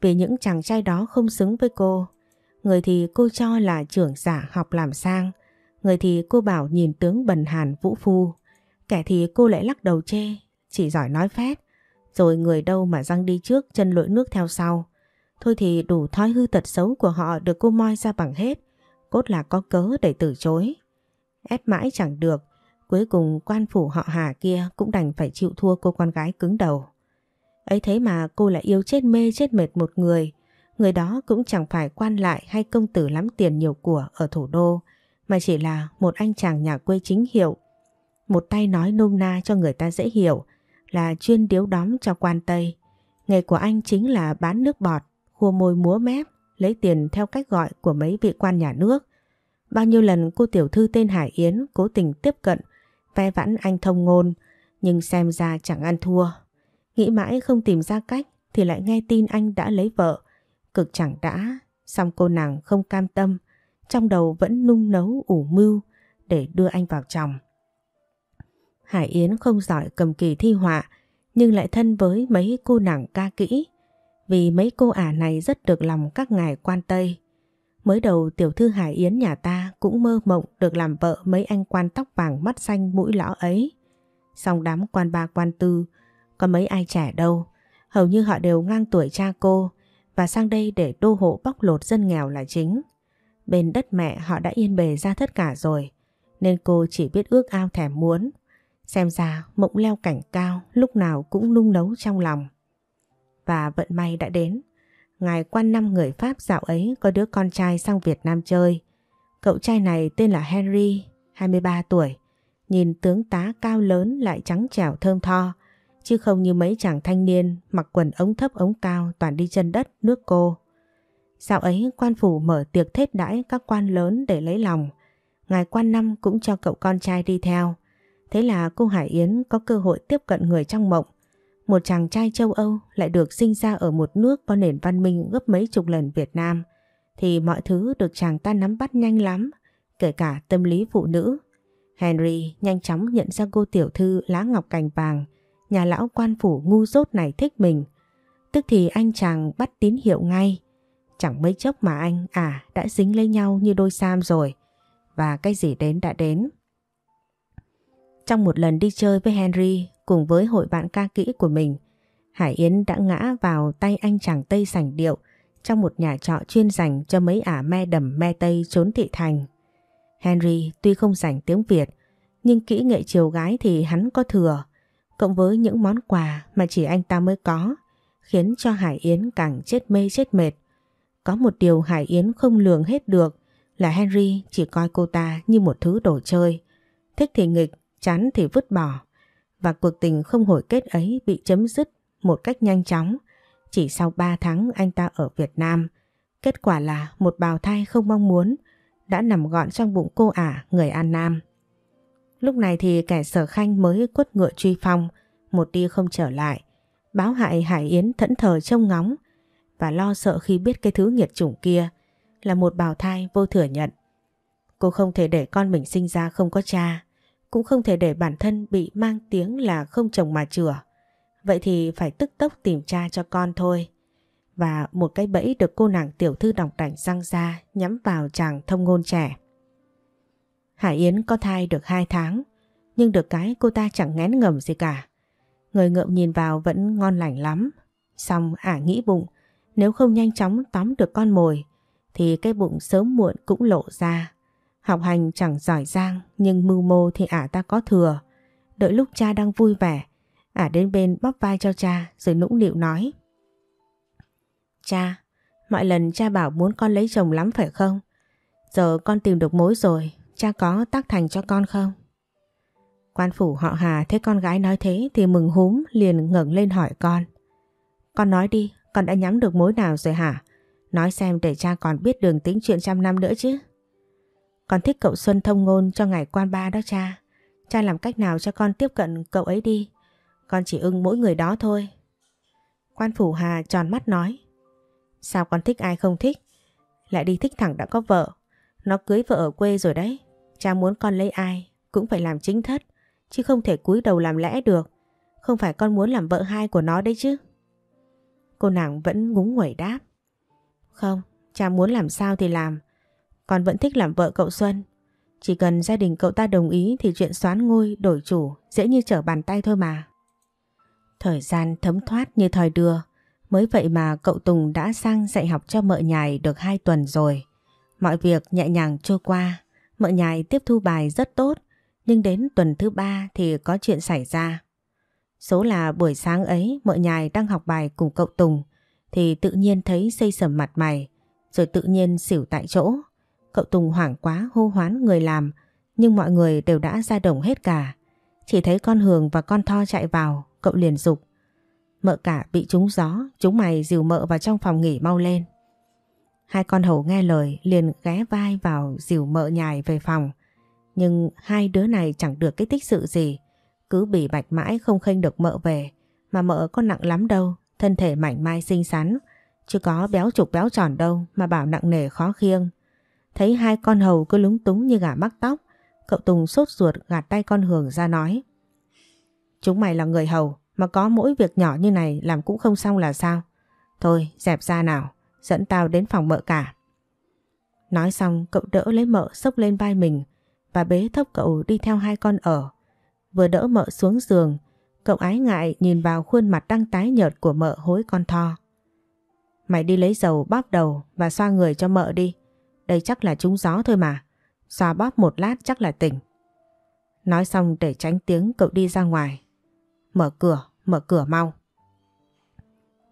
Vì những chàng trai đó không xứng với cô. Người thì cô cho là trưởng giả học làm sang. Người thì cô bảo nhìn tướng bần hàn vũ phu. Kẻ thì cô lại lắc đầu chê. Chỉ giỏi nói phép. Rồi người đâu mà răng đi trước, chân lội nước theo sau. Thôi thì đủ thói hư tật xấu của họ được cô moi ra bằng hết. Cốt là có cớ để từ chối. Ép mãi chẳng được. Cuối cùng quan phủ họ Hà kia cũng đành phải chịu thua cô con gái cứng đầu. Ấy thế mà cô lại yêu chết mê chết mệt một người. Người đó cũng chẳng phải quan lại hay công tử lắm tiền nhiều của ở thủ đô, mà chỉ là một anh chàng nhà quê chính hiệu. Một tay nói nôm na cho người ta dễ hiểu, là chuyên điếu đóm cho quan Tây. Nghề của anh chính là bán nước bọt, khua môi múa mép, lấy tiền theo cách gọi của mấy vị quan nhà nước. Bao nhiêu lần cô tiểu thư tên Hải Yến cố tình tiếp cận, ve vãn anh thông ngôn, nhưng xem ra chẳng ăn thua. Nghĩ mãi không tìm ra cách thì lại nghe tin anh đã lấy vợ. Cực chẳng đã, xong cô nàng không cam tâm, trong đầu vẫn nung nấu ủ mưu để đưa anh vào chồng. Hải Yến không giỏi cầm kỳ thi họa nhưng lại thân với mấy cô nàng ca kỹ vì mấy cô ả này rất được lòng các ngài quan Tây. Mới đầu tiểu thư Hải Yến nhà ta cũng mơ mộng được làm vợ mấy anh quan tóc vàng mắt xanh mũi lõ ấy. Xong đám quan ba quan tư, có mấy ai trẻ đâu, hầu như họ đều ngang tuổi cha cô và sang đây để đô hộ bóc lột dân nghèo là chính. Bên đất mẹ họ đã yên bề ra tất cả rồi, nên cô chỉ biết ước ao thèm muốn. Xem ra mộng leo cảnh cao lúc nào cũng nung nấu trong lòng. Và vận may đã đến. Ngài quan năm người Pháp dạo ấy có đứa con trai sang Việt Nam chơi. Cậu trai này tên là Henry, 23 tuổi. Nhìn tướng tá cao lớn lại trắng trẻo thơm tho. Chứ không như mấy chàng thanh niên mặc quần ống thấp ống cao toàn đi chân đất nước cô. Dạo ấy quan phủ mở tiệc thết đãi các quan lớn để lấy lòng. Ngài quan năm cũng cho cậu con trai đi theo. Thế là cô Hải Yến có cơ hội tiếp cận người trong mộng. Một chàng trai châu Âu lại được sinh ra ở một nước có nền văn minh gấp mấy chục lần Việt Nam. Thì mọi thứ được chàng ta nắm bắt nhanh lắm, kể cả tâm lý phụ nữ. Henry nhanh chóng nhận ra cô tiểu thư lá ngọc cành vàng, nhà lão quan phủ ngu dốt này thích mình. Tức thì anh chàng bắt tín hiệu ngay. Chẳng mấy chốc mà anh à đã dính lấy nhau như đôi sam rồi. Và cái gì đến đã đến. Trong một lần đi chơi với Henry cùng với hội bạn ca kỹ của mình, Hải Yến đã ngã vào tay anh chàng Tây sảnh điệu trong một nhà trọ chuyên dành cho mấy ả me đầm me Tây trốn thị thành. Henry tuy không rảnh tiếng Việt, nhưng kỹ nghệ chiều gái thì hắn có thừa, cộng với những món quà mà chỉ anh ta mới có, khiến cho Hải Yến càng chết mê chết mệt. Có một điều Hải Yến không lường hết được là Henry chỉ coi cô ta như một thứ đồ chơi. Thích thì nghịch, chán thì vứt bỏ. Và cuộc tình không hồi kết ấy bị chấm dứt một cách nhanh chóng. Chỉ sau 3 tháng anh ta ở Việt Nam, kết quả là một bào thai không mong muốn đã nằm gọn trong bụng cô ả người An Nam. Lúc này thì kẻ sở khanh mới quất ngựa truy phong, một đi không trở lại. Báo hại Hải Yến thẫn thờ trông ngóng và lo sợ khi biết cái thứ nghiệt chủng kia là một bào thai vô thừa nhận. Cô không thể để con mình sinh ra không có cha, cũng không thể để bản thân bị mang tiếng là không chồng mà chửa. Vậy thì phải tức tốc tìm cha cho con thôi. Và một cái bẫy được cô nàng tiểu thư đọc đảnh răng ra nhắm vào chàng thông ngôn trẻ. Hải Yến có thai được 2 tháng, nhưng được cái cô ta chẳng ngén ngầm gì cả. Người ngợm nhìn vào vẫn ngon lành lắm. Xong ả nghĩ bụng, nếu không nhanh chóng tóm được con mồi, thì cái bụng sớm muộn cũng lộ ra. Học hành chẳng giỏi giang, nhưng mưu mô thì ả ta có thừa. Đợi lúc cha đang vui vẻ, ả đến bên bóp vai cho cha rồi nũng nịu nói. Cha, mọi lần cha bảo muốn con lấy chồng lắm phải không? Giờ con tìm được mối rồi, cha có tác thành cho con không? Quan phủ họ Hà thấy con gái nói thế thì mừng húm liền ngẩng lên hỏi con. Con nói đi, con đã nhắm được mối nào rồi hả? Nói xem để cha còn biết đường tính chuyện trăm năm nữa chứ. Con thích cậu Xuân thông ngôn cho ngày quan ba đó cha. Cha làm cách nào cho con tiếp cận cậu ấy đi. Con chỉ ưng mỗi người đó thôi. Quan phủ Hà tròn mắt nói. Sao con thích ai không thích? Lại đi thích thẳng đã có vợ. Nó cưới vợ ở quê rồi đấy. Cha muốn con lấy ai cũng phải làm chính thất. Chứ không thể cúi đầu làm lẽ được. Không phải con muốn làm vợ hai của nó đấy chứ. Cô nàng vẫn ngúng nguẩy đáp. Không, cha muốn làm sao thì làm. Con vẫn thích làm vợ cậu Xuân. Chỉ cần gia đình cậu ta đồng ý thì chuyện xoán ngôi, đổi chủ dễ như trở bàn tay thôi mà. Thời gian thấm thoát như thời đưa. Mới vậy mà cậu Tùng đã sang dạy học cho mợ nhài được 2 tuần rồi. Mọi việc nhẹ nhàng trôi qua. Mợ nhài tiếp thu bài rất tốt. Nhưng đến tuần thứ ba thì có chuyện xảy ra. Số là buổi sáng ấy, mợ nhài đang học bài cùng cậu Tùng, thì tự nhiên thấy xây sầm mặt mày, rồi tự nhiên xỉu tại chỗ. Cậu Tùng hoảng quá hô hoán người làm nhưng mọi người đều đã ra đồng hết cả. Chỉ thấy con Hường và con Tho chạy vào, cậu liền dục Mợ cả bị trúng gió, chúng mày dìu mợ vào trong phòng nghỉ mau lên. Hai con hầu nghe lời liền ghé vai vào dìu mợ nhài về phòng. Nhưng hai đứa này chẳng được cái tích sự gì. Cứ bị bạch mãi không khênh được mợ về. Mà mợ có nặng lắm đâu, thân thể mảnh mai xinh xắn. Chứ có béo trục béo tròn đâu mà bảo nặng nề khó khiêng. Thấy hai con hầu cứ lúng túng như gà mắc tóc. Cậu Tùng sốt ruột gạt tay con Hường ra nói. Chúng mày là người hầu mà có mỗi việc nhỏ như này làm cũng không xong là sao? Thôi dẹp ra nào, dẫn tao đến phòng mợ cả. Nói xong cậu đỡ lấy mợ sốc lên vai mình và bế thấp cậu đi theo hai con ở. Vừa đỡ mợ xuống giường, cậu ái ngại nhìn vào khuôn mặt đang tái nhợt của mợ hối con tho. Mày đi lấy dầu bóp đầu và xoa người cho mợ đi. Đây chắc là trúng gió thôi mà. Xoa bóp một lát chắc là tỉnh. Nói xong để tránh tiếng cậu đi ra ngoài. Mở cửa, mở cửa mau.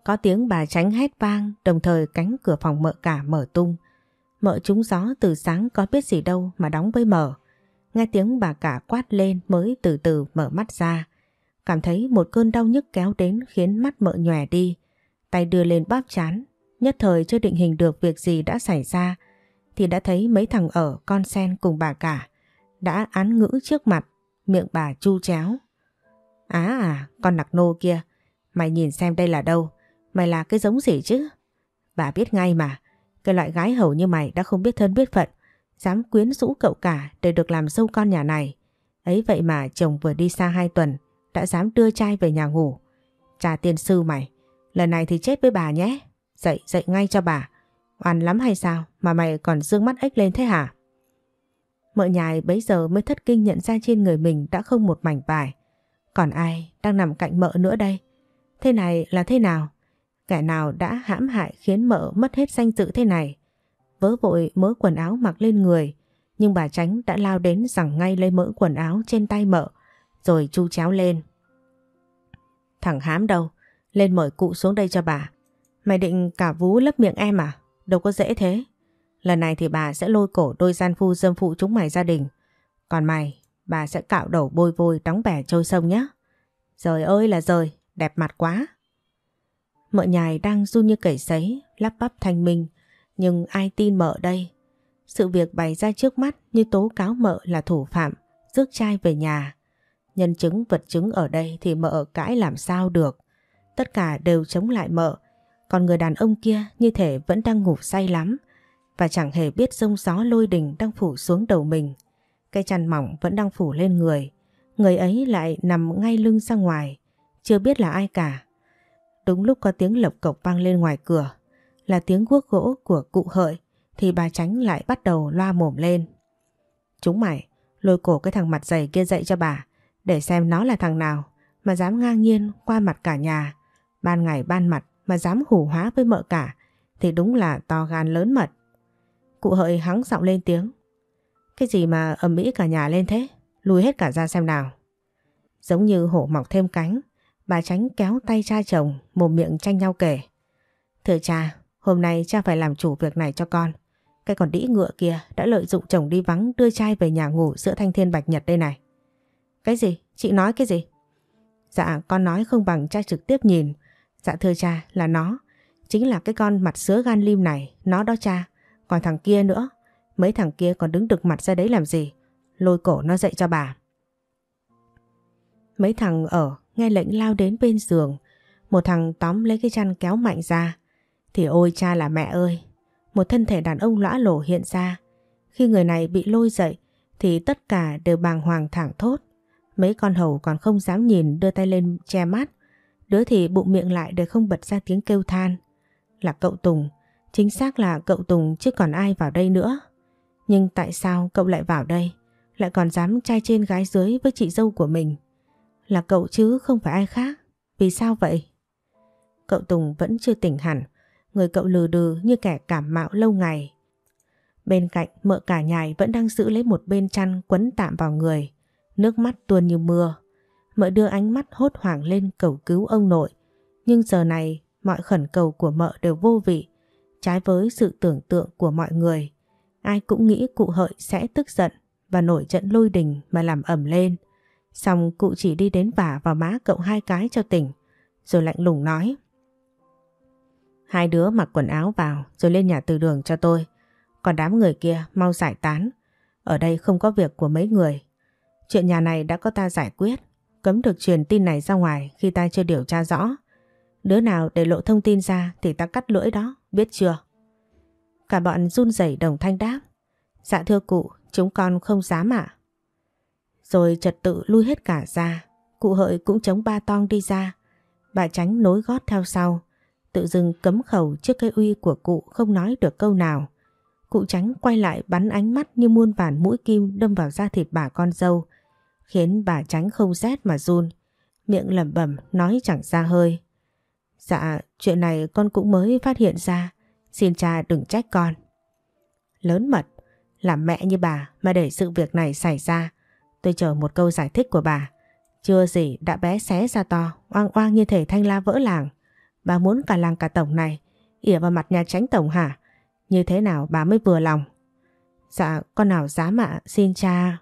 Có tiếng bà tránh hét vang đồng thời cánh cửa phòng mợ cả mở tung. Mợ trúng gió từ sáng có biết gì đâu mà đóng với mở. Nghe tiếng bà cả quát lên mới từ từ mở mắt ra. Cảm thấy một cơn đau nhức kéo đến khiến mắt mợ nhòe đi. Tay đưa lên bóp chán. Nhất thời chưa định hình được việc gì đã xảy ra. Thì đã thấy mấy thằng ở con sen cùng bà cả. Đã án ngữ trước mặt. Miệng bà chu chéo. Á à, con nặc nô kia. Mày nhìn xem đây là đâu. Mày là cái giống gì chứ? Bà biết ngay mà. Cái loại gái hầu như mày đã không biết thân biết phận. Dám quyến rũ cậu cả để được làm dâu con nhà này. Ấy vậy mà chồng vừa đi xa hai tuần đã dám đưa trai về nhà ngủ. Cha tiên sư mày, lần này thì chết với bà nhé. Dậy, dậy ngay cho bà. Oan lắm hay sao mà mày còn dương mắt ếch lên thế hả? Mợ nhài bấy giờ mới thất kinh nhận ra trên người mình đã không một mảnh vải. Còn ai đang nằm cạnh mợ nữa đây? Thế này là thế nào? Kẻ nào đã hãm hại khiến mợ mất hết danh dự thế này? Vớ vội mớ quần áo mặc lên người, nhưng bà tránh đã lao đến rằng ngay lấy mỡ quần áo trên tay mợ, rồi chu chéo lên. Thằng hám đâu, lên mời cụ xuống đây cho bà. Mày định cả vú lấp miệng em à? Đâu có dễ thế. Lần này thì bà sẽ lôi cổ đôi gian phu dâm phụ chúng mày gia đình. Còn mày, bà sẽ cạo đầu bôi vôi đóng bẻ trôi sông nhé. Trời ơi là trời, đẹp mặt quá. Mợ nhài đang run như cẩy sấy, lắp bắp thanh minh, nhưng ai tin mợ đây? Sự việc bày ra trước mắt như tố cáo mợ là thủ phạm, rước trai về nhà. Nhân chứng vật chứng ở đây thì mợ cãi làm sao được. Tất cả đều chống lại mợ. Còn người đàn ông kia như thể vẫn đang ngủ say lắm và chẳng hề biết rông gió lôi đình đang phủ xuống đầu mình. Cây chăn mỏng vẫn đang phủ lên người. Người ấy lại nằm ngay lưng ra ngoài, chưa biết là ai cả. Đúng lúc có tiếng lộc cộc vang lên ngoài cửa, là tiếng guốc gỗ của cụ hợi, thì bà tránh lại bắt đầu loa mồm lên. Chúng mày, lôi cổ cái thằng mặt dày kia dậy cho bà, để xem nó là thằng nào mà dám ngang nhiên qua mặt cả nhà. Ban ngày ban mặt mà dám hủ hóa với mợ cả, thì đúng là to gan lớn mật. Cụ hợi hắng giọng lên tiếng. Cái gì mà ầm ĩ cả nhà lên thế? Lùi hết cả ra xem nào. Giống như hổ mọc thêm cánh, bà tránh kéo tay cha chồng, mồm miệng tranh nhau kể. Thưa cha, hôm nay cha phải làm chủ việc này cho con. Cái con đĩ ngựa kia đã lợi dụng chồng đi vắng đưa trai về nhà ngủ giữa thanh thiên bạch nhật đây này. Cái gì? Chị nói cái gì? Dạ con nói không bằng cha trực tiếp nhìn. Dạ thưa cha là nó. Chính là cái con mặt sứa gan lim này, nó đó cha. Còn thằng kia nữa, mấy thằng kia còn đứng đực mặt ra đấy làm gì? Lôi cổ nó dậy cho bà. Mấy thằng ở nghe lệnh lao đến bên giường. Một thằng tóm lấy cái chăn kéo mạnh ra. Thì ôi cha là mẹ ơi. Một thân thể đàn ông lõa lổ hiện ra. Khi người này bị lôi dậy thì tất cả đều bàng hoàng thẳng thốt. Mấy con hầu còn không dám nhìn đưa tay lên che mắt. Đứa thì bụng miệng lại để không bật ra tiếng kêu than. Là cậu Tùng. Chính xác là cậu Tùng chứ còn ai vào đây nữa. Nhưng tại sao cậu lại vào đây? Lại còn dám trai trên gái dưới với chị dâu của mình? Là cậu chứ không phải ai khác. Vì sao vậy? Cậu Tùng vẫn chưa tỉnh hẳn. Người cậu lừ đừ như kẻ cảm mạo lâu ngày. Bên cạnh mợ cả nhài vẫn đang giữ lấy một bên chăn quấn tạm vào người. Nước mắt tuôn như mưa. Mợ đưa ánh mắt hốt hoảng lên cầu cứu ông nội. Nhưng giờ này, mọi khẩn cầu của mợ đều vô vị. Trái với sự tưởng tượng của mọi người. Ai cũng nghĩ cụ hợi sẽ tức giận và nổi trận lôi đình mà làm ẩm lên. Xong cụ chỉ đi đến vả vào má cậu hai cái cho tỉnh. Rồi lạnh lùng nói. Hai đứa mặc quần áo vào rồi lên nhà từ đường cho tôi. Còn đám người kia mau giải tán. Ở đây không có việc của mấy người. Chuyện nhà này đã có ta giải quyết. Cấm được truyền tin này ra ngoài khi ta chưa điều tra rõ. Đứa nào để lộ thông tin ra thì ta cắt lưỡi đó, biết chưa? Cả bọn run rẩy đồng thanh đáp. Dạ thưa cụ, chúng con không dám ạ. Rồi trật tự lui hết cả ra. Cụ hợi cũng chống ba tong đi ra. Bà tránh nối gót theo sau. Tự dưng cấm khẩu trước cái uy của cụ không nói được câu nào. Cụ tránh quay lại bắn ánh mắt như muôn vàn mũi kim đâm vào da thịt bà con dâu. Khiến bà tránh không rét mà run. Miệng lẩm bẩm nói chẳng ra hơi. Dạ, chuyện này con cũng mới phát hiện ra. Xin cha đừng trách con. Lớn mật, làm mẹ như bà mà để sự việc này xảy ra. Tôi chờ một câu giải thích của bà. Chưa gì đã bé xé ra to, oang oang như thể thanh la vỡ làng. Bà muốn cả làng cả tổng này, ỉa vào mặt nhà tránh tổng hả? Như thế nào bà mới vừa lòng? Dạ, con nào dám ạ, xin cha.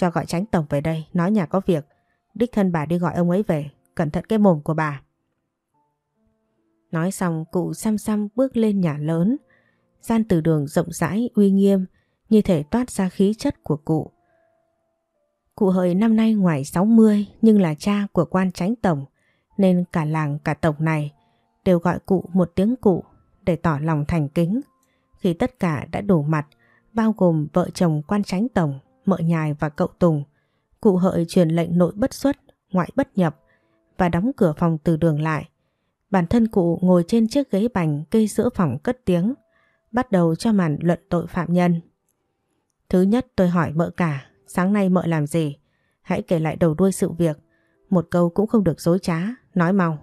Cho gọi tránh tổng về đây, nói nhà có việc. Đích thân bà đi gọi ông ấy về, cẩn thận cái mồm của bà. Nói xong cụ xăm xăm bước lên nhà lớn. Gian từ đường rộng rãi, uy nghiêm, như thể toát ra khí chất của cụ. Cụ hời năm nay ngoài 60 nhưng là cha của quan tránh tổng nên cả làng cả tổng này đều gọi cụ một tiếng cụ để tỏ lòng thành kính. Khi tất cả đã đủ mặt bao gồm vợ chồng quan tránh tổng, mợ nhài và cậu Tùng, cụ hợi truyền lệnh nội bất xuất, ngoại bất nhập và đóng cửa phòng từ đường lại. Bản thân cụ ngồi trên chiếc ghế bành cây giữa phòng cất tiếng, bắt đầu cho màn luận tội phạm nhân. Thứ nhất tôi hỏi mợ cả, sáng nay mợ làm gì? Hãy kể lại đầu đuôi sự việc, một câu cũng không được dối trá, nói mau.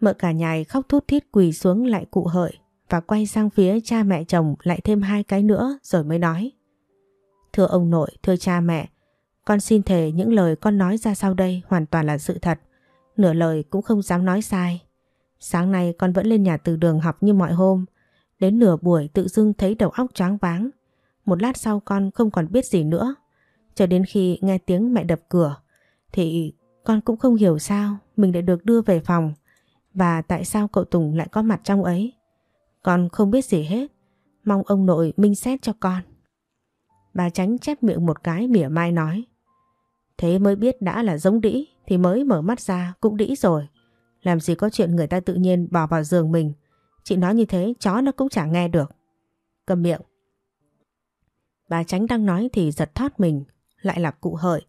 Mợ cả nhài khóc thút thít quỳ xuống lại cụ hợi và quay sang phía cha mẹ chồng lại thêm hai cái nữa rồi mới nói. Thưa ông nội, thưa cha mẹ, con xin thề những lời con nói ra sau đây hoàn toàn là sự thật, nửa lời cũng không dám nói sai. Sáng nay con vẫn lên nhà từ đường học như mọi hôm, đến nửa buổi tự dưng thấy đầu óc choáng váng. Một lát sau con không còn biết gì nữa. Cho đến khi nghe tiếng mẹ đập cửa thì con cũng không hiểu sao mình lại được đưa về phòng và tại sao cậu Tùng lại có mặt trong ấy. Con không biết gì hết. Mong ông nội minh xét cho con. Bà tránh chép miệng một cái mỉa mai nói. Thế mới biết đã là giống đĩ, thì mới mở mắt ra cũng đĩ rồi. Làm gì có chuyện người ta tự nhiên bỏ vào giường mình. Chị nói như thế, chó nó cũng chẳng nghe được. Cầm miệng. Bà tránh đang nói thì giật thót mình. Lại là cụ hợi.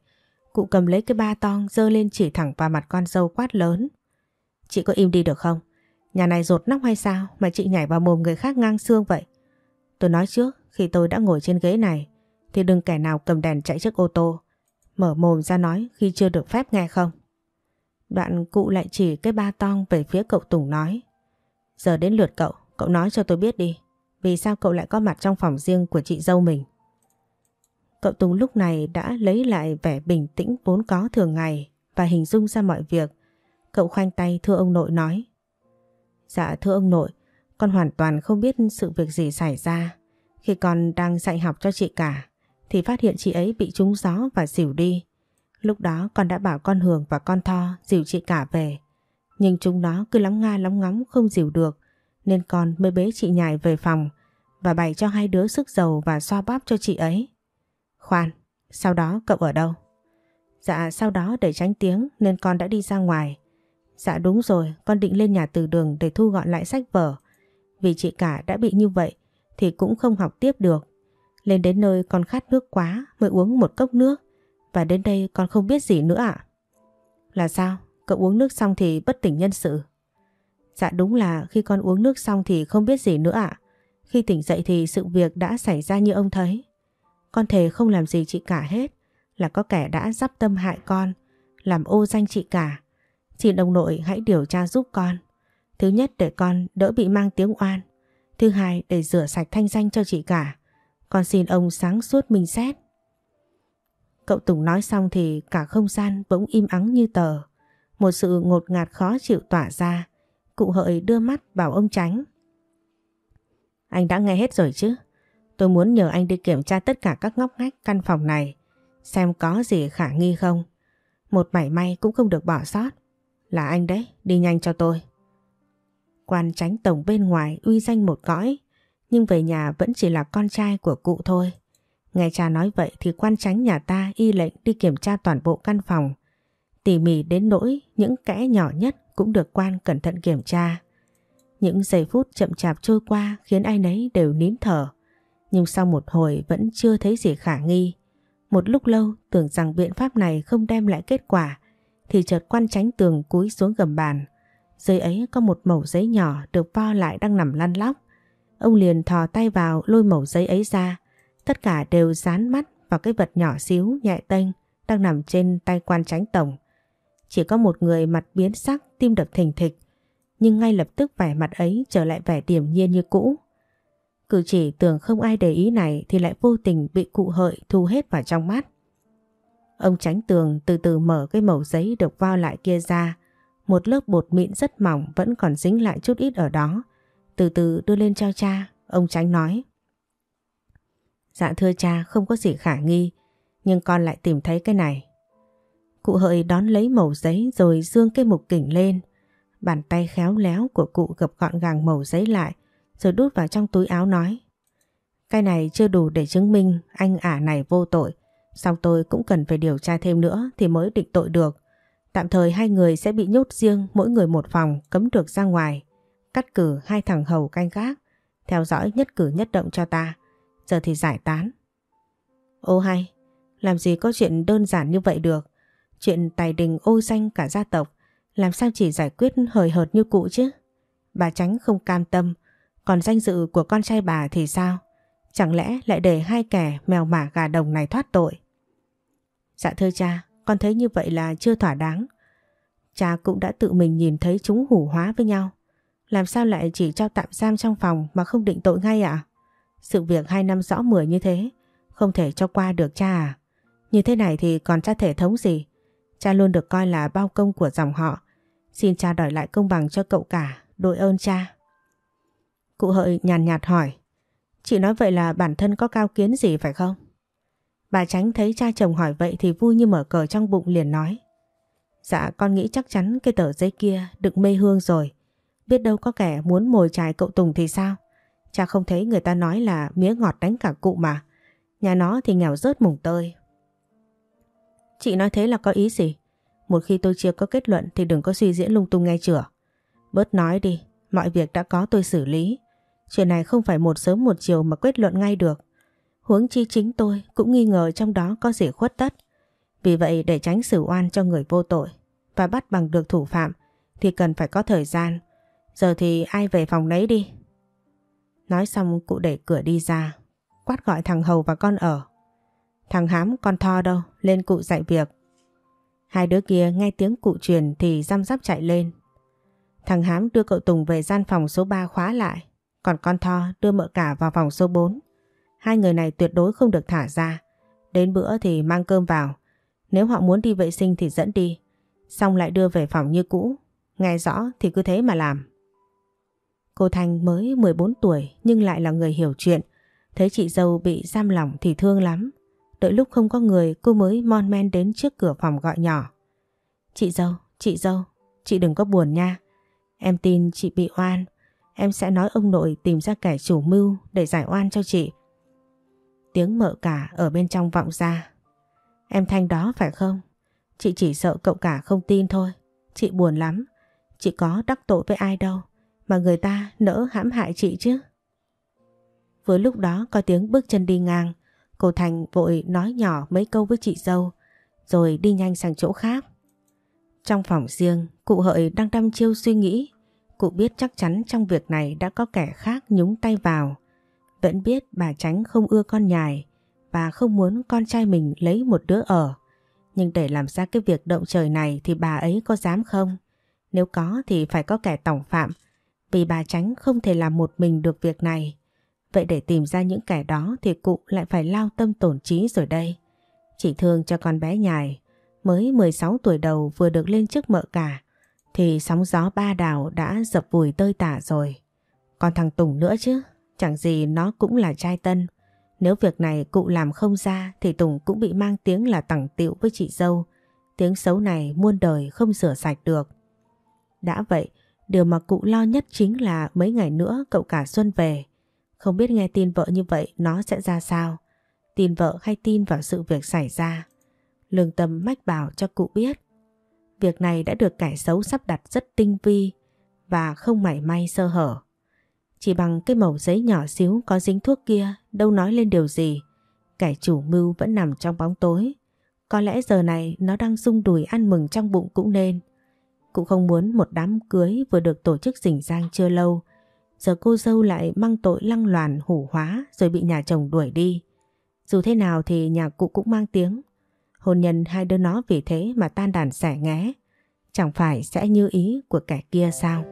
Cụ cầm lấy cái ba tong dơ lên chỉ thẳng vào mặt con dâu quát lớn. Chị có im đi được không? Nhà này rột nóc hay sao mà chị nhảy vào mồm người khác ngang xương vậy? Tôi nói trước, khi tôi đã ngồi trên ghế này thì đừng kẻ nào cầm đèn chạy trước ô tô. Mở mồm ra nói khi chưa được phép nghe không? Đoạn cụ lại chỉ cái ba tong về phía cậu Tùng nói. Giờ đến lượt cậu, cậu nói cho tôi biết đi. Vì sao cậu lại có mặt trong phòng riêng của chị dâu mình? Cậu Tùng lúc này đã lấy lại vẻ bình tĩnh vốn có thường ngày và hình dung ra mọi việc. Cậu khoanh tay thưa ông nội nói. Dạ thưa ông nội, con hoàn toàn không biết sự việc gì xảy ra. Khi con đang dạy học cho chị cả thì phát hiện chị ấy bị trúng gió và xỉu đi. Lúc đó con đã bảo con Hường và con Tho dìu chị cả về. Nhưng chúng nó cứ lóng nga lóng ngóng không dìu được nên con mới bế chị nhài về phòng và bày cho hai đứa sức dầu và xoa bóp cho chị ấy. Khoan, sau đó cậu ở đâu? Dạ sau đó để tránh tiếng nên con đã đi ra ngoài. Dạ đúng rồi, con định lên nhà từ đường để thu gọn lại sách vở. Vì chị cả đã bị như vậy thì cũng không học tiếp được. Lên đến nơi con khát nước quá, mới uống một cốc nước và đến đây con không biết gì nữa ạ. Là sao? Cậu uống nước xong thì bất tỉnh nhân sự. Dạ đúng là khi con uống nước xong thì không biết gì nữa ạ. Khi tỉnh dậy thì sự việc đã xảy ra như ông thấy. Con thề không làm gì chị cả hết. Là có kẻ đã dắp tâm hại con. Làm ô danh chị cả. chị đồng nội hãy điều tra giúp con. Thứ nhất, để con đỡ bị mang tiếng oan. Thứ hai, để rửa sạch thanh danh cho chị cả. Con xin ông sáng suốt mình xét. Cậu Tùng nói xong thì cả không gian bỗng im ắng như tờ. Một sự ngột ngạt khó chịu tỏa ra. Cụ hợi đưa mắt bảo ông tránh. Anh đã nghe hết rồi chứ? Tôi muốn nhờ anh đi kiểm tra tất cả các ngóc ngách căn phòng này. Xem có gì khả nghi không. Một mảy may cũng không được bỏ sót. Là anh đấy, đi nhanh cho tôi. Quan tránh tổng bên ngoài uy danh một cõi. Nhưng về nhà vẫn chỉ là con trai của cụ thôi. Nghe cha nói vậy thì quan tránh nhà ta y lệnh đi kiểm tra toàn bộ căn phòng. Tỉ mỉ đến nỗi những kẽ nhỏ nhất cũng được quan cẩn thận kiểm tra. Những giây phút chậm chạp trôi qua khiến ai nấy đều nín thở. Nhưng sau một hồi vẫn chưa thấy gì khả nghi. Một lúc lâu tưởng rằng biện pháp này không đem lại kết quả, thì chợt quan tránh tường cúi xuống gầm bàn. Dưới ấy có một mẩu giấy nhỏ được vo lại đang nằm lăn lóc. Ông liền thò tay vào lôi mẩu giấy ấy ra. Tất cả đều dán mắt vào cái vật nhỏ xíu nhẹ tênh đang nằm trên tay quan tránh tổng. Chỉ có một người mặt biến sắc, tim đập thình thịch. Nhưng ngay lập tức vẻ mặt ấy trở lại vẻ điềm nhiên như cũ. Cử chỉ tưởng không ai để ý này thì lại vô tình bị cụ hợi thu hết vào trong mắt. Ông tránh tường từ từ mở cái mẩu giấy được vo lại kia ra. Một lớp bột mịn rất mỏng vẫn còn dính lại chút ít ở đó. Từ từ đưa lên cho cha, ông tránh nói. Dạ thưa cha không có gì khả nghi, nhưng con lại tìm thấy cái này. Cụ hợi đón lấy mẩu giấy rồi dương cái mục kỉnh lên. Bàn tay khéo léo của cụ gập gọn gàng mẩu giấy lại rồi đút vào trong túi áo nói. Cái này chưa đủ để chứng minh anh ả này vô tội. Xong tôi cũng cần phải điều tra thêm nữa thì mới định tội được. Tạm thời hai người sẽ bị nhốt riêng mỗi người một phòng cấm được ra ngoài. Cắt cử hai thằng hầu canh gác. Theo dõi nhất cử nhất động cho ta. Giờ thì giải tán. Ô hay, làm gì có chuyện đơn giản như vậy được. Chuyện tài đình ô danh cả gia tộc làm sao chỉ giải quyết hời hợt như cụ chứ? Bà tránh không cam tâm, còn danh dự của con trai bà thì sao? Chẳng lẽ lại để hai kẻ mèo mả gà đồng này thoát tội? Dạ thưa cha, con thấy như vậy là chưa thỏa đáng. Cha cũng đã tự mình nhìn thấy chúng hủ hóa với nhau. Làm sao lại chỉ cho tạm giam trong phòng mà không định tội ngay ạ? Sự việc hai năm rõ mười như thế, không thể cho qua được cha à? Như thế này thì còn cha thể thống gì? Cha luôn được coi là bao công của dòng họ. Xin cha đòi lại công bằng cho cậu cả, đội ơn cha. Cụ hợi nhàn nhạt hỏi. Chị nói vậy là bản thân có cao kiến gì phải không? Bà tránh thấy cha chồng hỏi vậy thì vui như mở cờ trong bụng liền nói. Dạ con nghĩ chắc chắn cái tờ giấy kia đựng mê hương rồi. Biết đâu có kẻ muốn mồi chài cậu Tùng thì sao? Cha không thấy người ta nói là mía ngọt đánh cả cụ mà. Nhà nó thì nghèo rớt mùng tơi. Chị nói thế là có ý gì? Một khi tôi chưa có kết luận thì đừng có suy diễn lung tung ngay chửa. Bớt nói đi, mọi việc đã có tôi xử lý. Chuyện này không phải một sớm một chiều mà kết luận ngay được. Huống chi chính tôi cũng nghi ngờ trong đó có gì khuất tất. Vì vậy để tránh xử oan cho người vô tội và bắt bằng được thủ phạm thì cần phải có thời gian. Giờ thì ai về phòng nấy đi. Nói xong cụ đẩy cửa đi ra, quát gọi thằng Hầu và con ở. Thằng Hám con Tho đâu, lên cụ dạy việc. Hai đứa kia nghe tiếng cụ truyền thì răm rắp chạy lên. Thằng Hám đưa cậu Tùng về gian phòng số 3 khóa lại, còn con Tho đưa mợ cả vào phòng số 4. Hai người này tuyệt đối không được thả ra. Đến bữa thì mang cơm vào. Nếu họ muốn đi vệ sinh thì dẫn đi. Xong lại đưa về phòng như cũ. Nghe rõ thì cứ thế mà làm. Cô Thanh mới 14 tuổi nhưng lại là người hiểu chuyện. Thấy chị dâu bị giam lỏng thì thương lắm. Đợi lúc không có người cô mới mon men đến trước cửa phòng gọi nhỏ. Chị dâu, chị dâu, chị đừng có buồn nha. Em tin chị bị oan. Em sẽ nói ông nội tìm ra kẻ chủ mưu để giải oan cho chị. Tiếng mợ cả ở bên trong vọng ra. Em Thanh đó phải không? Chị chỉ sợ cậu cả không tin thôi. Chị buồn lắm. Chị có đắc tội với ai đâu. Mà người ta nỡ hãm hại chị chứ. Vừa lúc đó có tiếng bước chân đi ngang. Cô Thành vội nói nhỏ mấy câu với chị dâu. Rồi đi nhanh sang chỗ khác. Trong phòng riêng, cụ hợi đang đăm chiêu suy nghĩ. Cụ biết chắc chắn trong việc này đã có kẻ khác nhúng tay vào. Vẫn biết bà Tránh không ưa con nhài và không muốn con trai mình lấy một đứa ở. Nhưng để làm ra cái việc động trời này thì bà ấy có dám không? Nếu có thì phải có kẻ tổng phạm vì bà Tránh không thể làm một mình được việc này. Vậy để tìm ra những kẻ đó thì cụ lại phải lao tâm tổn trí rồi đây. Chỉ thương cho con bé nhài mới 16 tuổi đầu vừa được lên chức mợ cả thì sóng gió ba đảo đã dập vùi tơi tả rồi. Còn thằng Tùng nữa chứ, chẳng gì nó cũng là trai tân. Nếu việc này cụ làm không ra thì Tùng cũng bị mang tiếng là tẳng tiệu với chị dâu. Tiếng xấu này muôn đời không sửa sạch được. Đã vậy, điều mà cụ lo nhất chính là mấy ngày nữa cậu cả Xuân về. Không biết nghe tin vợ như vậy nó sẽ ra sao. Tin vợ hay tin vào sự việc xảy ra. Lương tâm mách bảo cho cụ biết. Việc này đã được kẻ xấu sắp đặt rất tinh vi và không mảy may sơ hở. Chỉ bằng cái mẩu giấy nhỏ xíu có dính thuốc kia, đâu nói lên điều gì. Kẻ chủ mưu vẫn nằm trong bóng tối. Có lẽ giờ này nó đang rung đùi ăn mừng trong bụng cũng nên. Cũng không muốn một đám cưới vừa được tổ chức rình rang chưa lâu. Giờ cô dâu lại mang tội lăng loàn hủ hóa rồi bị nhà chồng đuổi đi. Dù thế nào thì nhà cụ cũng mang tiếng. Hôn nhân hai đứa nó vì thế mà tan đàn xẻ nghé. Chẳng phải sẽ như ý của kẻ kia sao?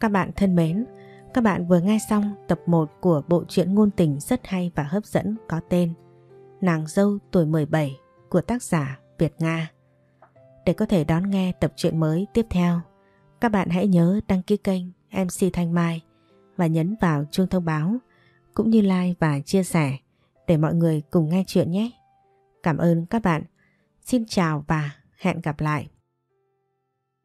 Các bạn thân mến, các bạn vừa nghe xong tập 1 của bộ truyện ngôn tình rất hay và hấp dẫn có tên Nàng dâu tuổi 17 của tác giả Việt Nga. Để có thể đón nghe tập truyện mới tiếp theo, các bạn hãy nhớ đăng ký kênh MC Thanh Mai và nhấn vào chuông thông báo cũng như like và chia sẻ để mọi người cùng nghe chuyện nhé. Cảm ơn các bạn. Xin chào và hẹn gặp lại.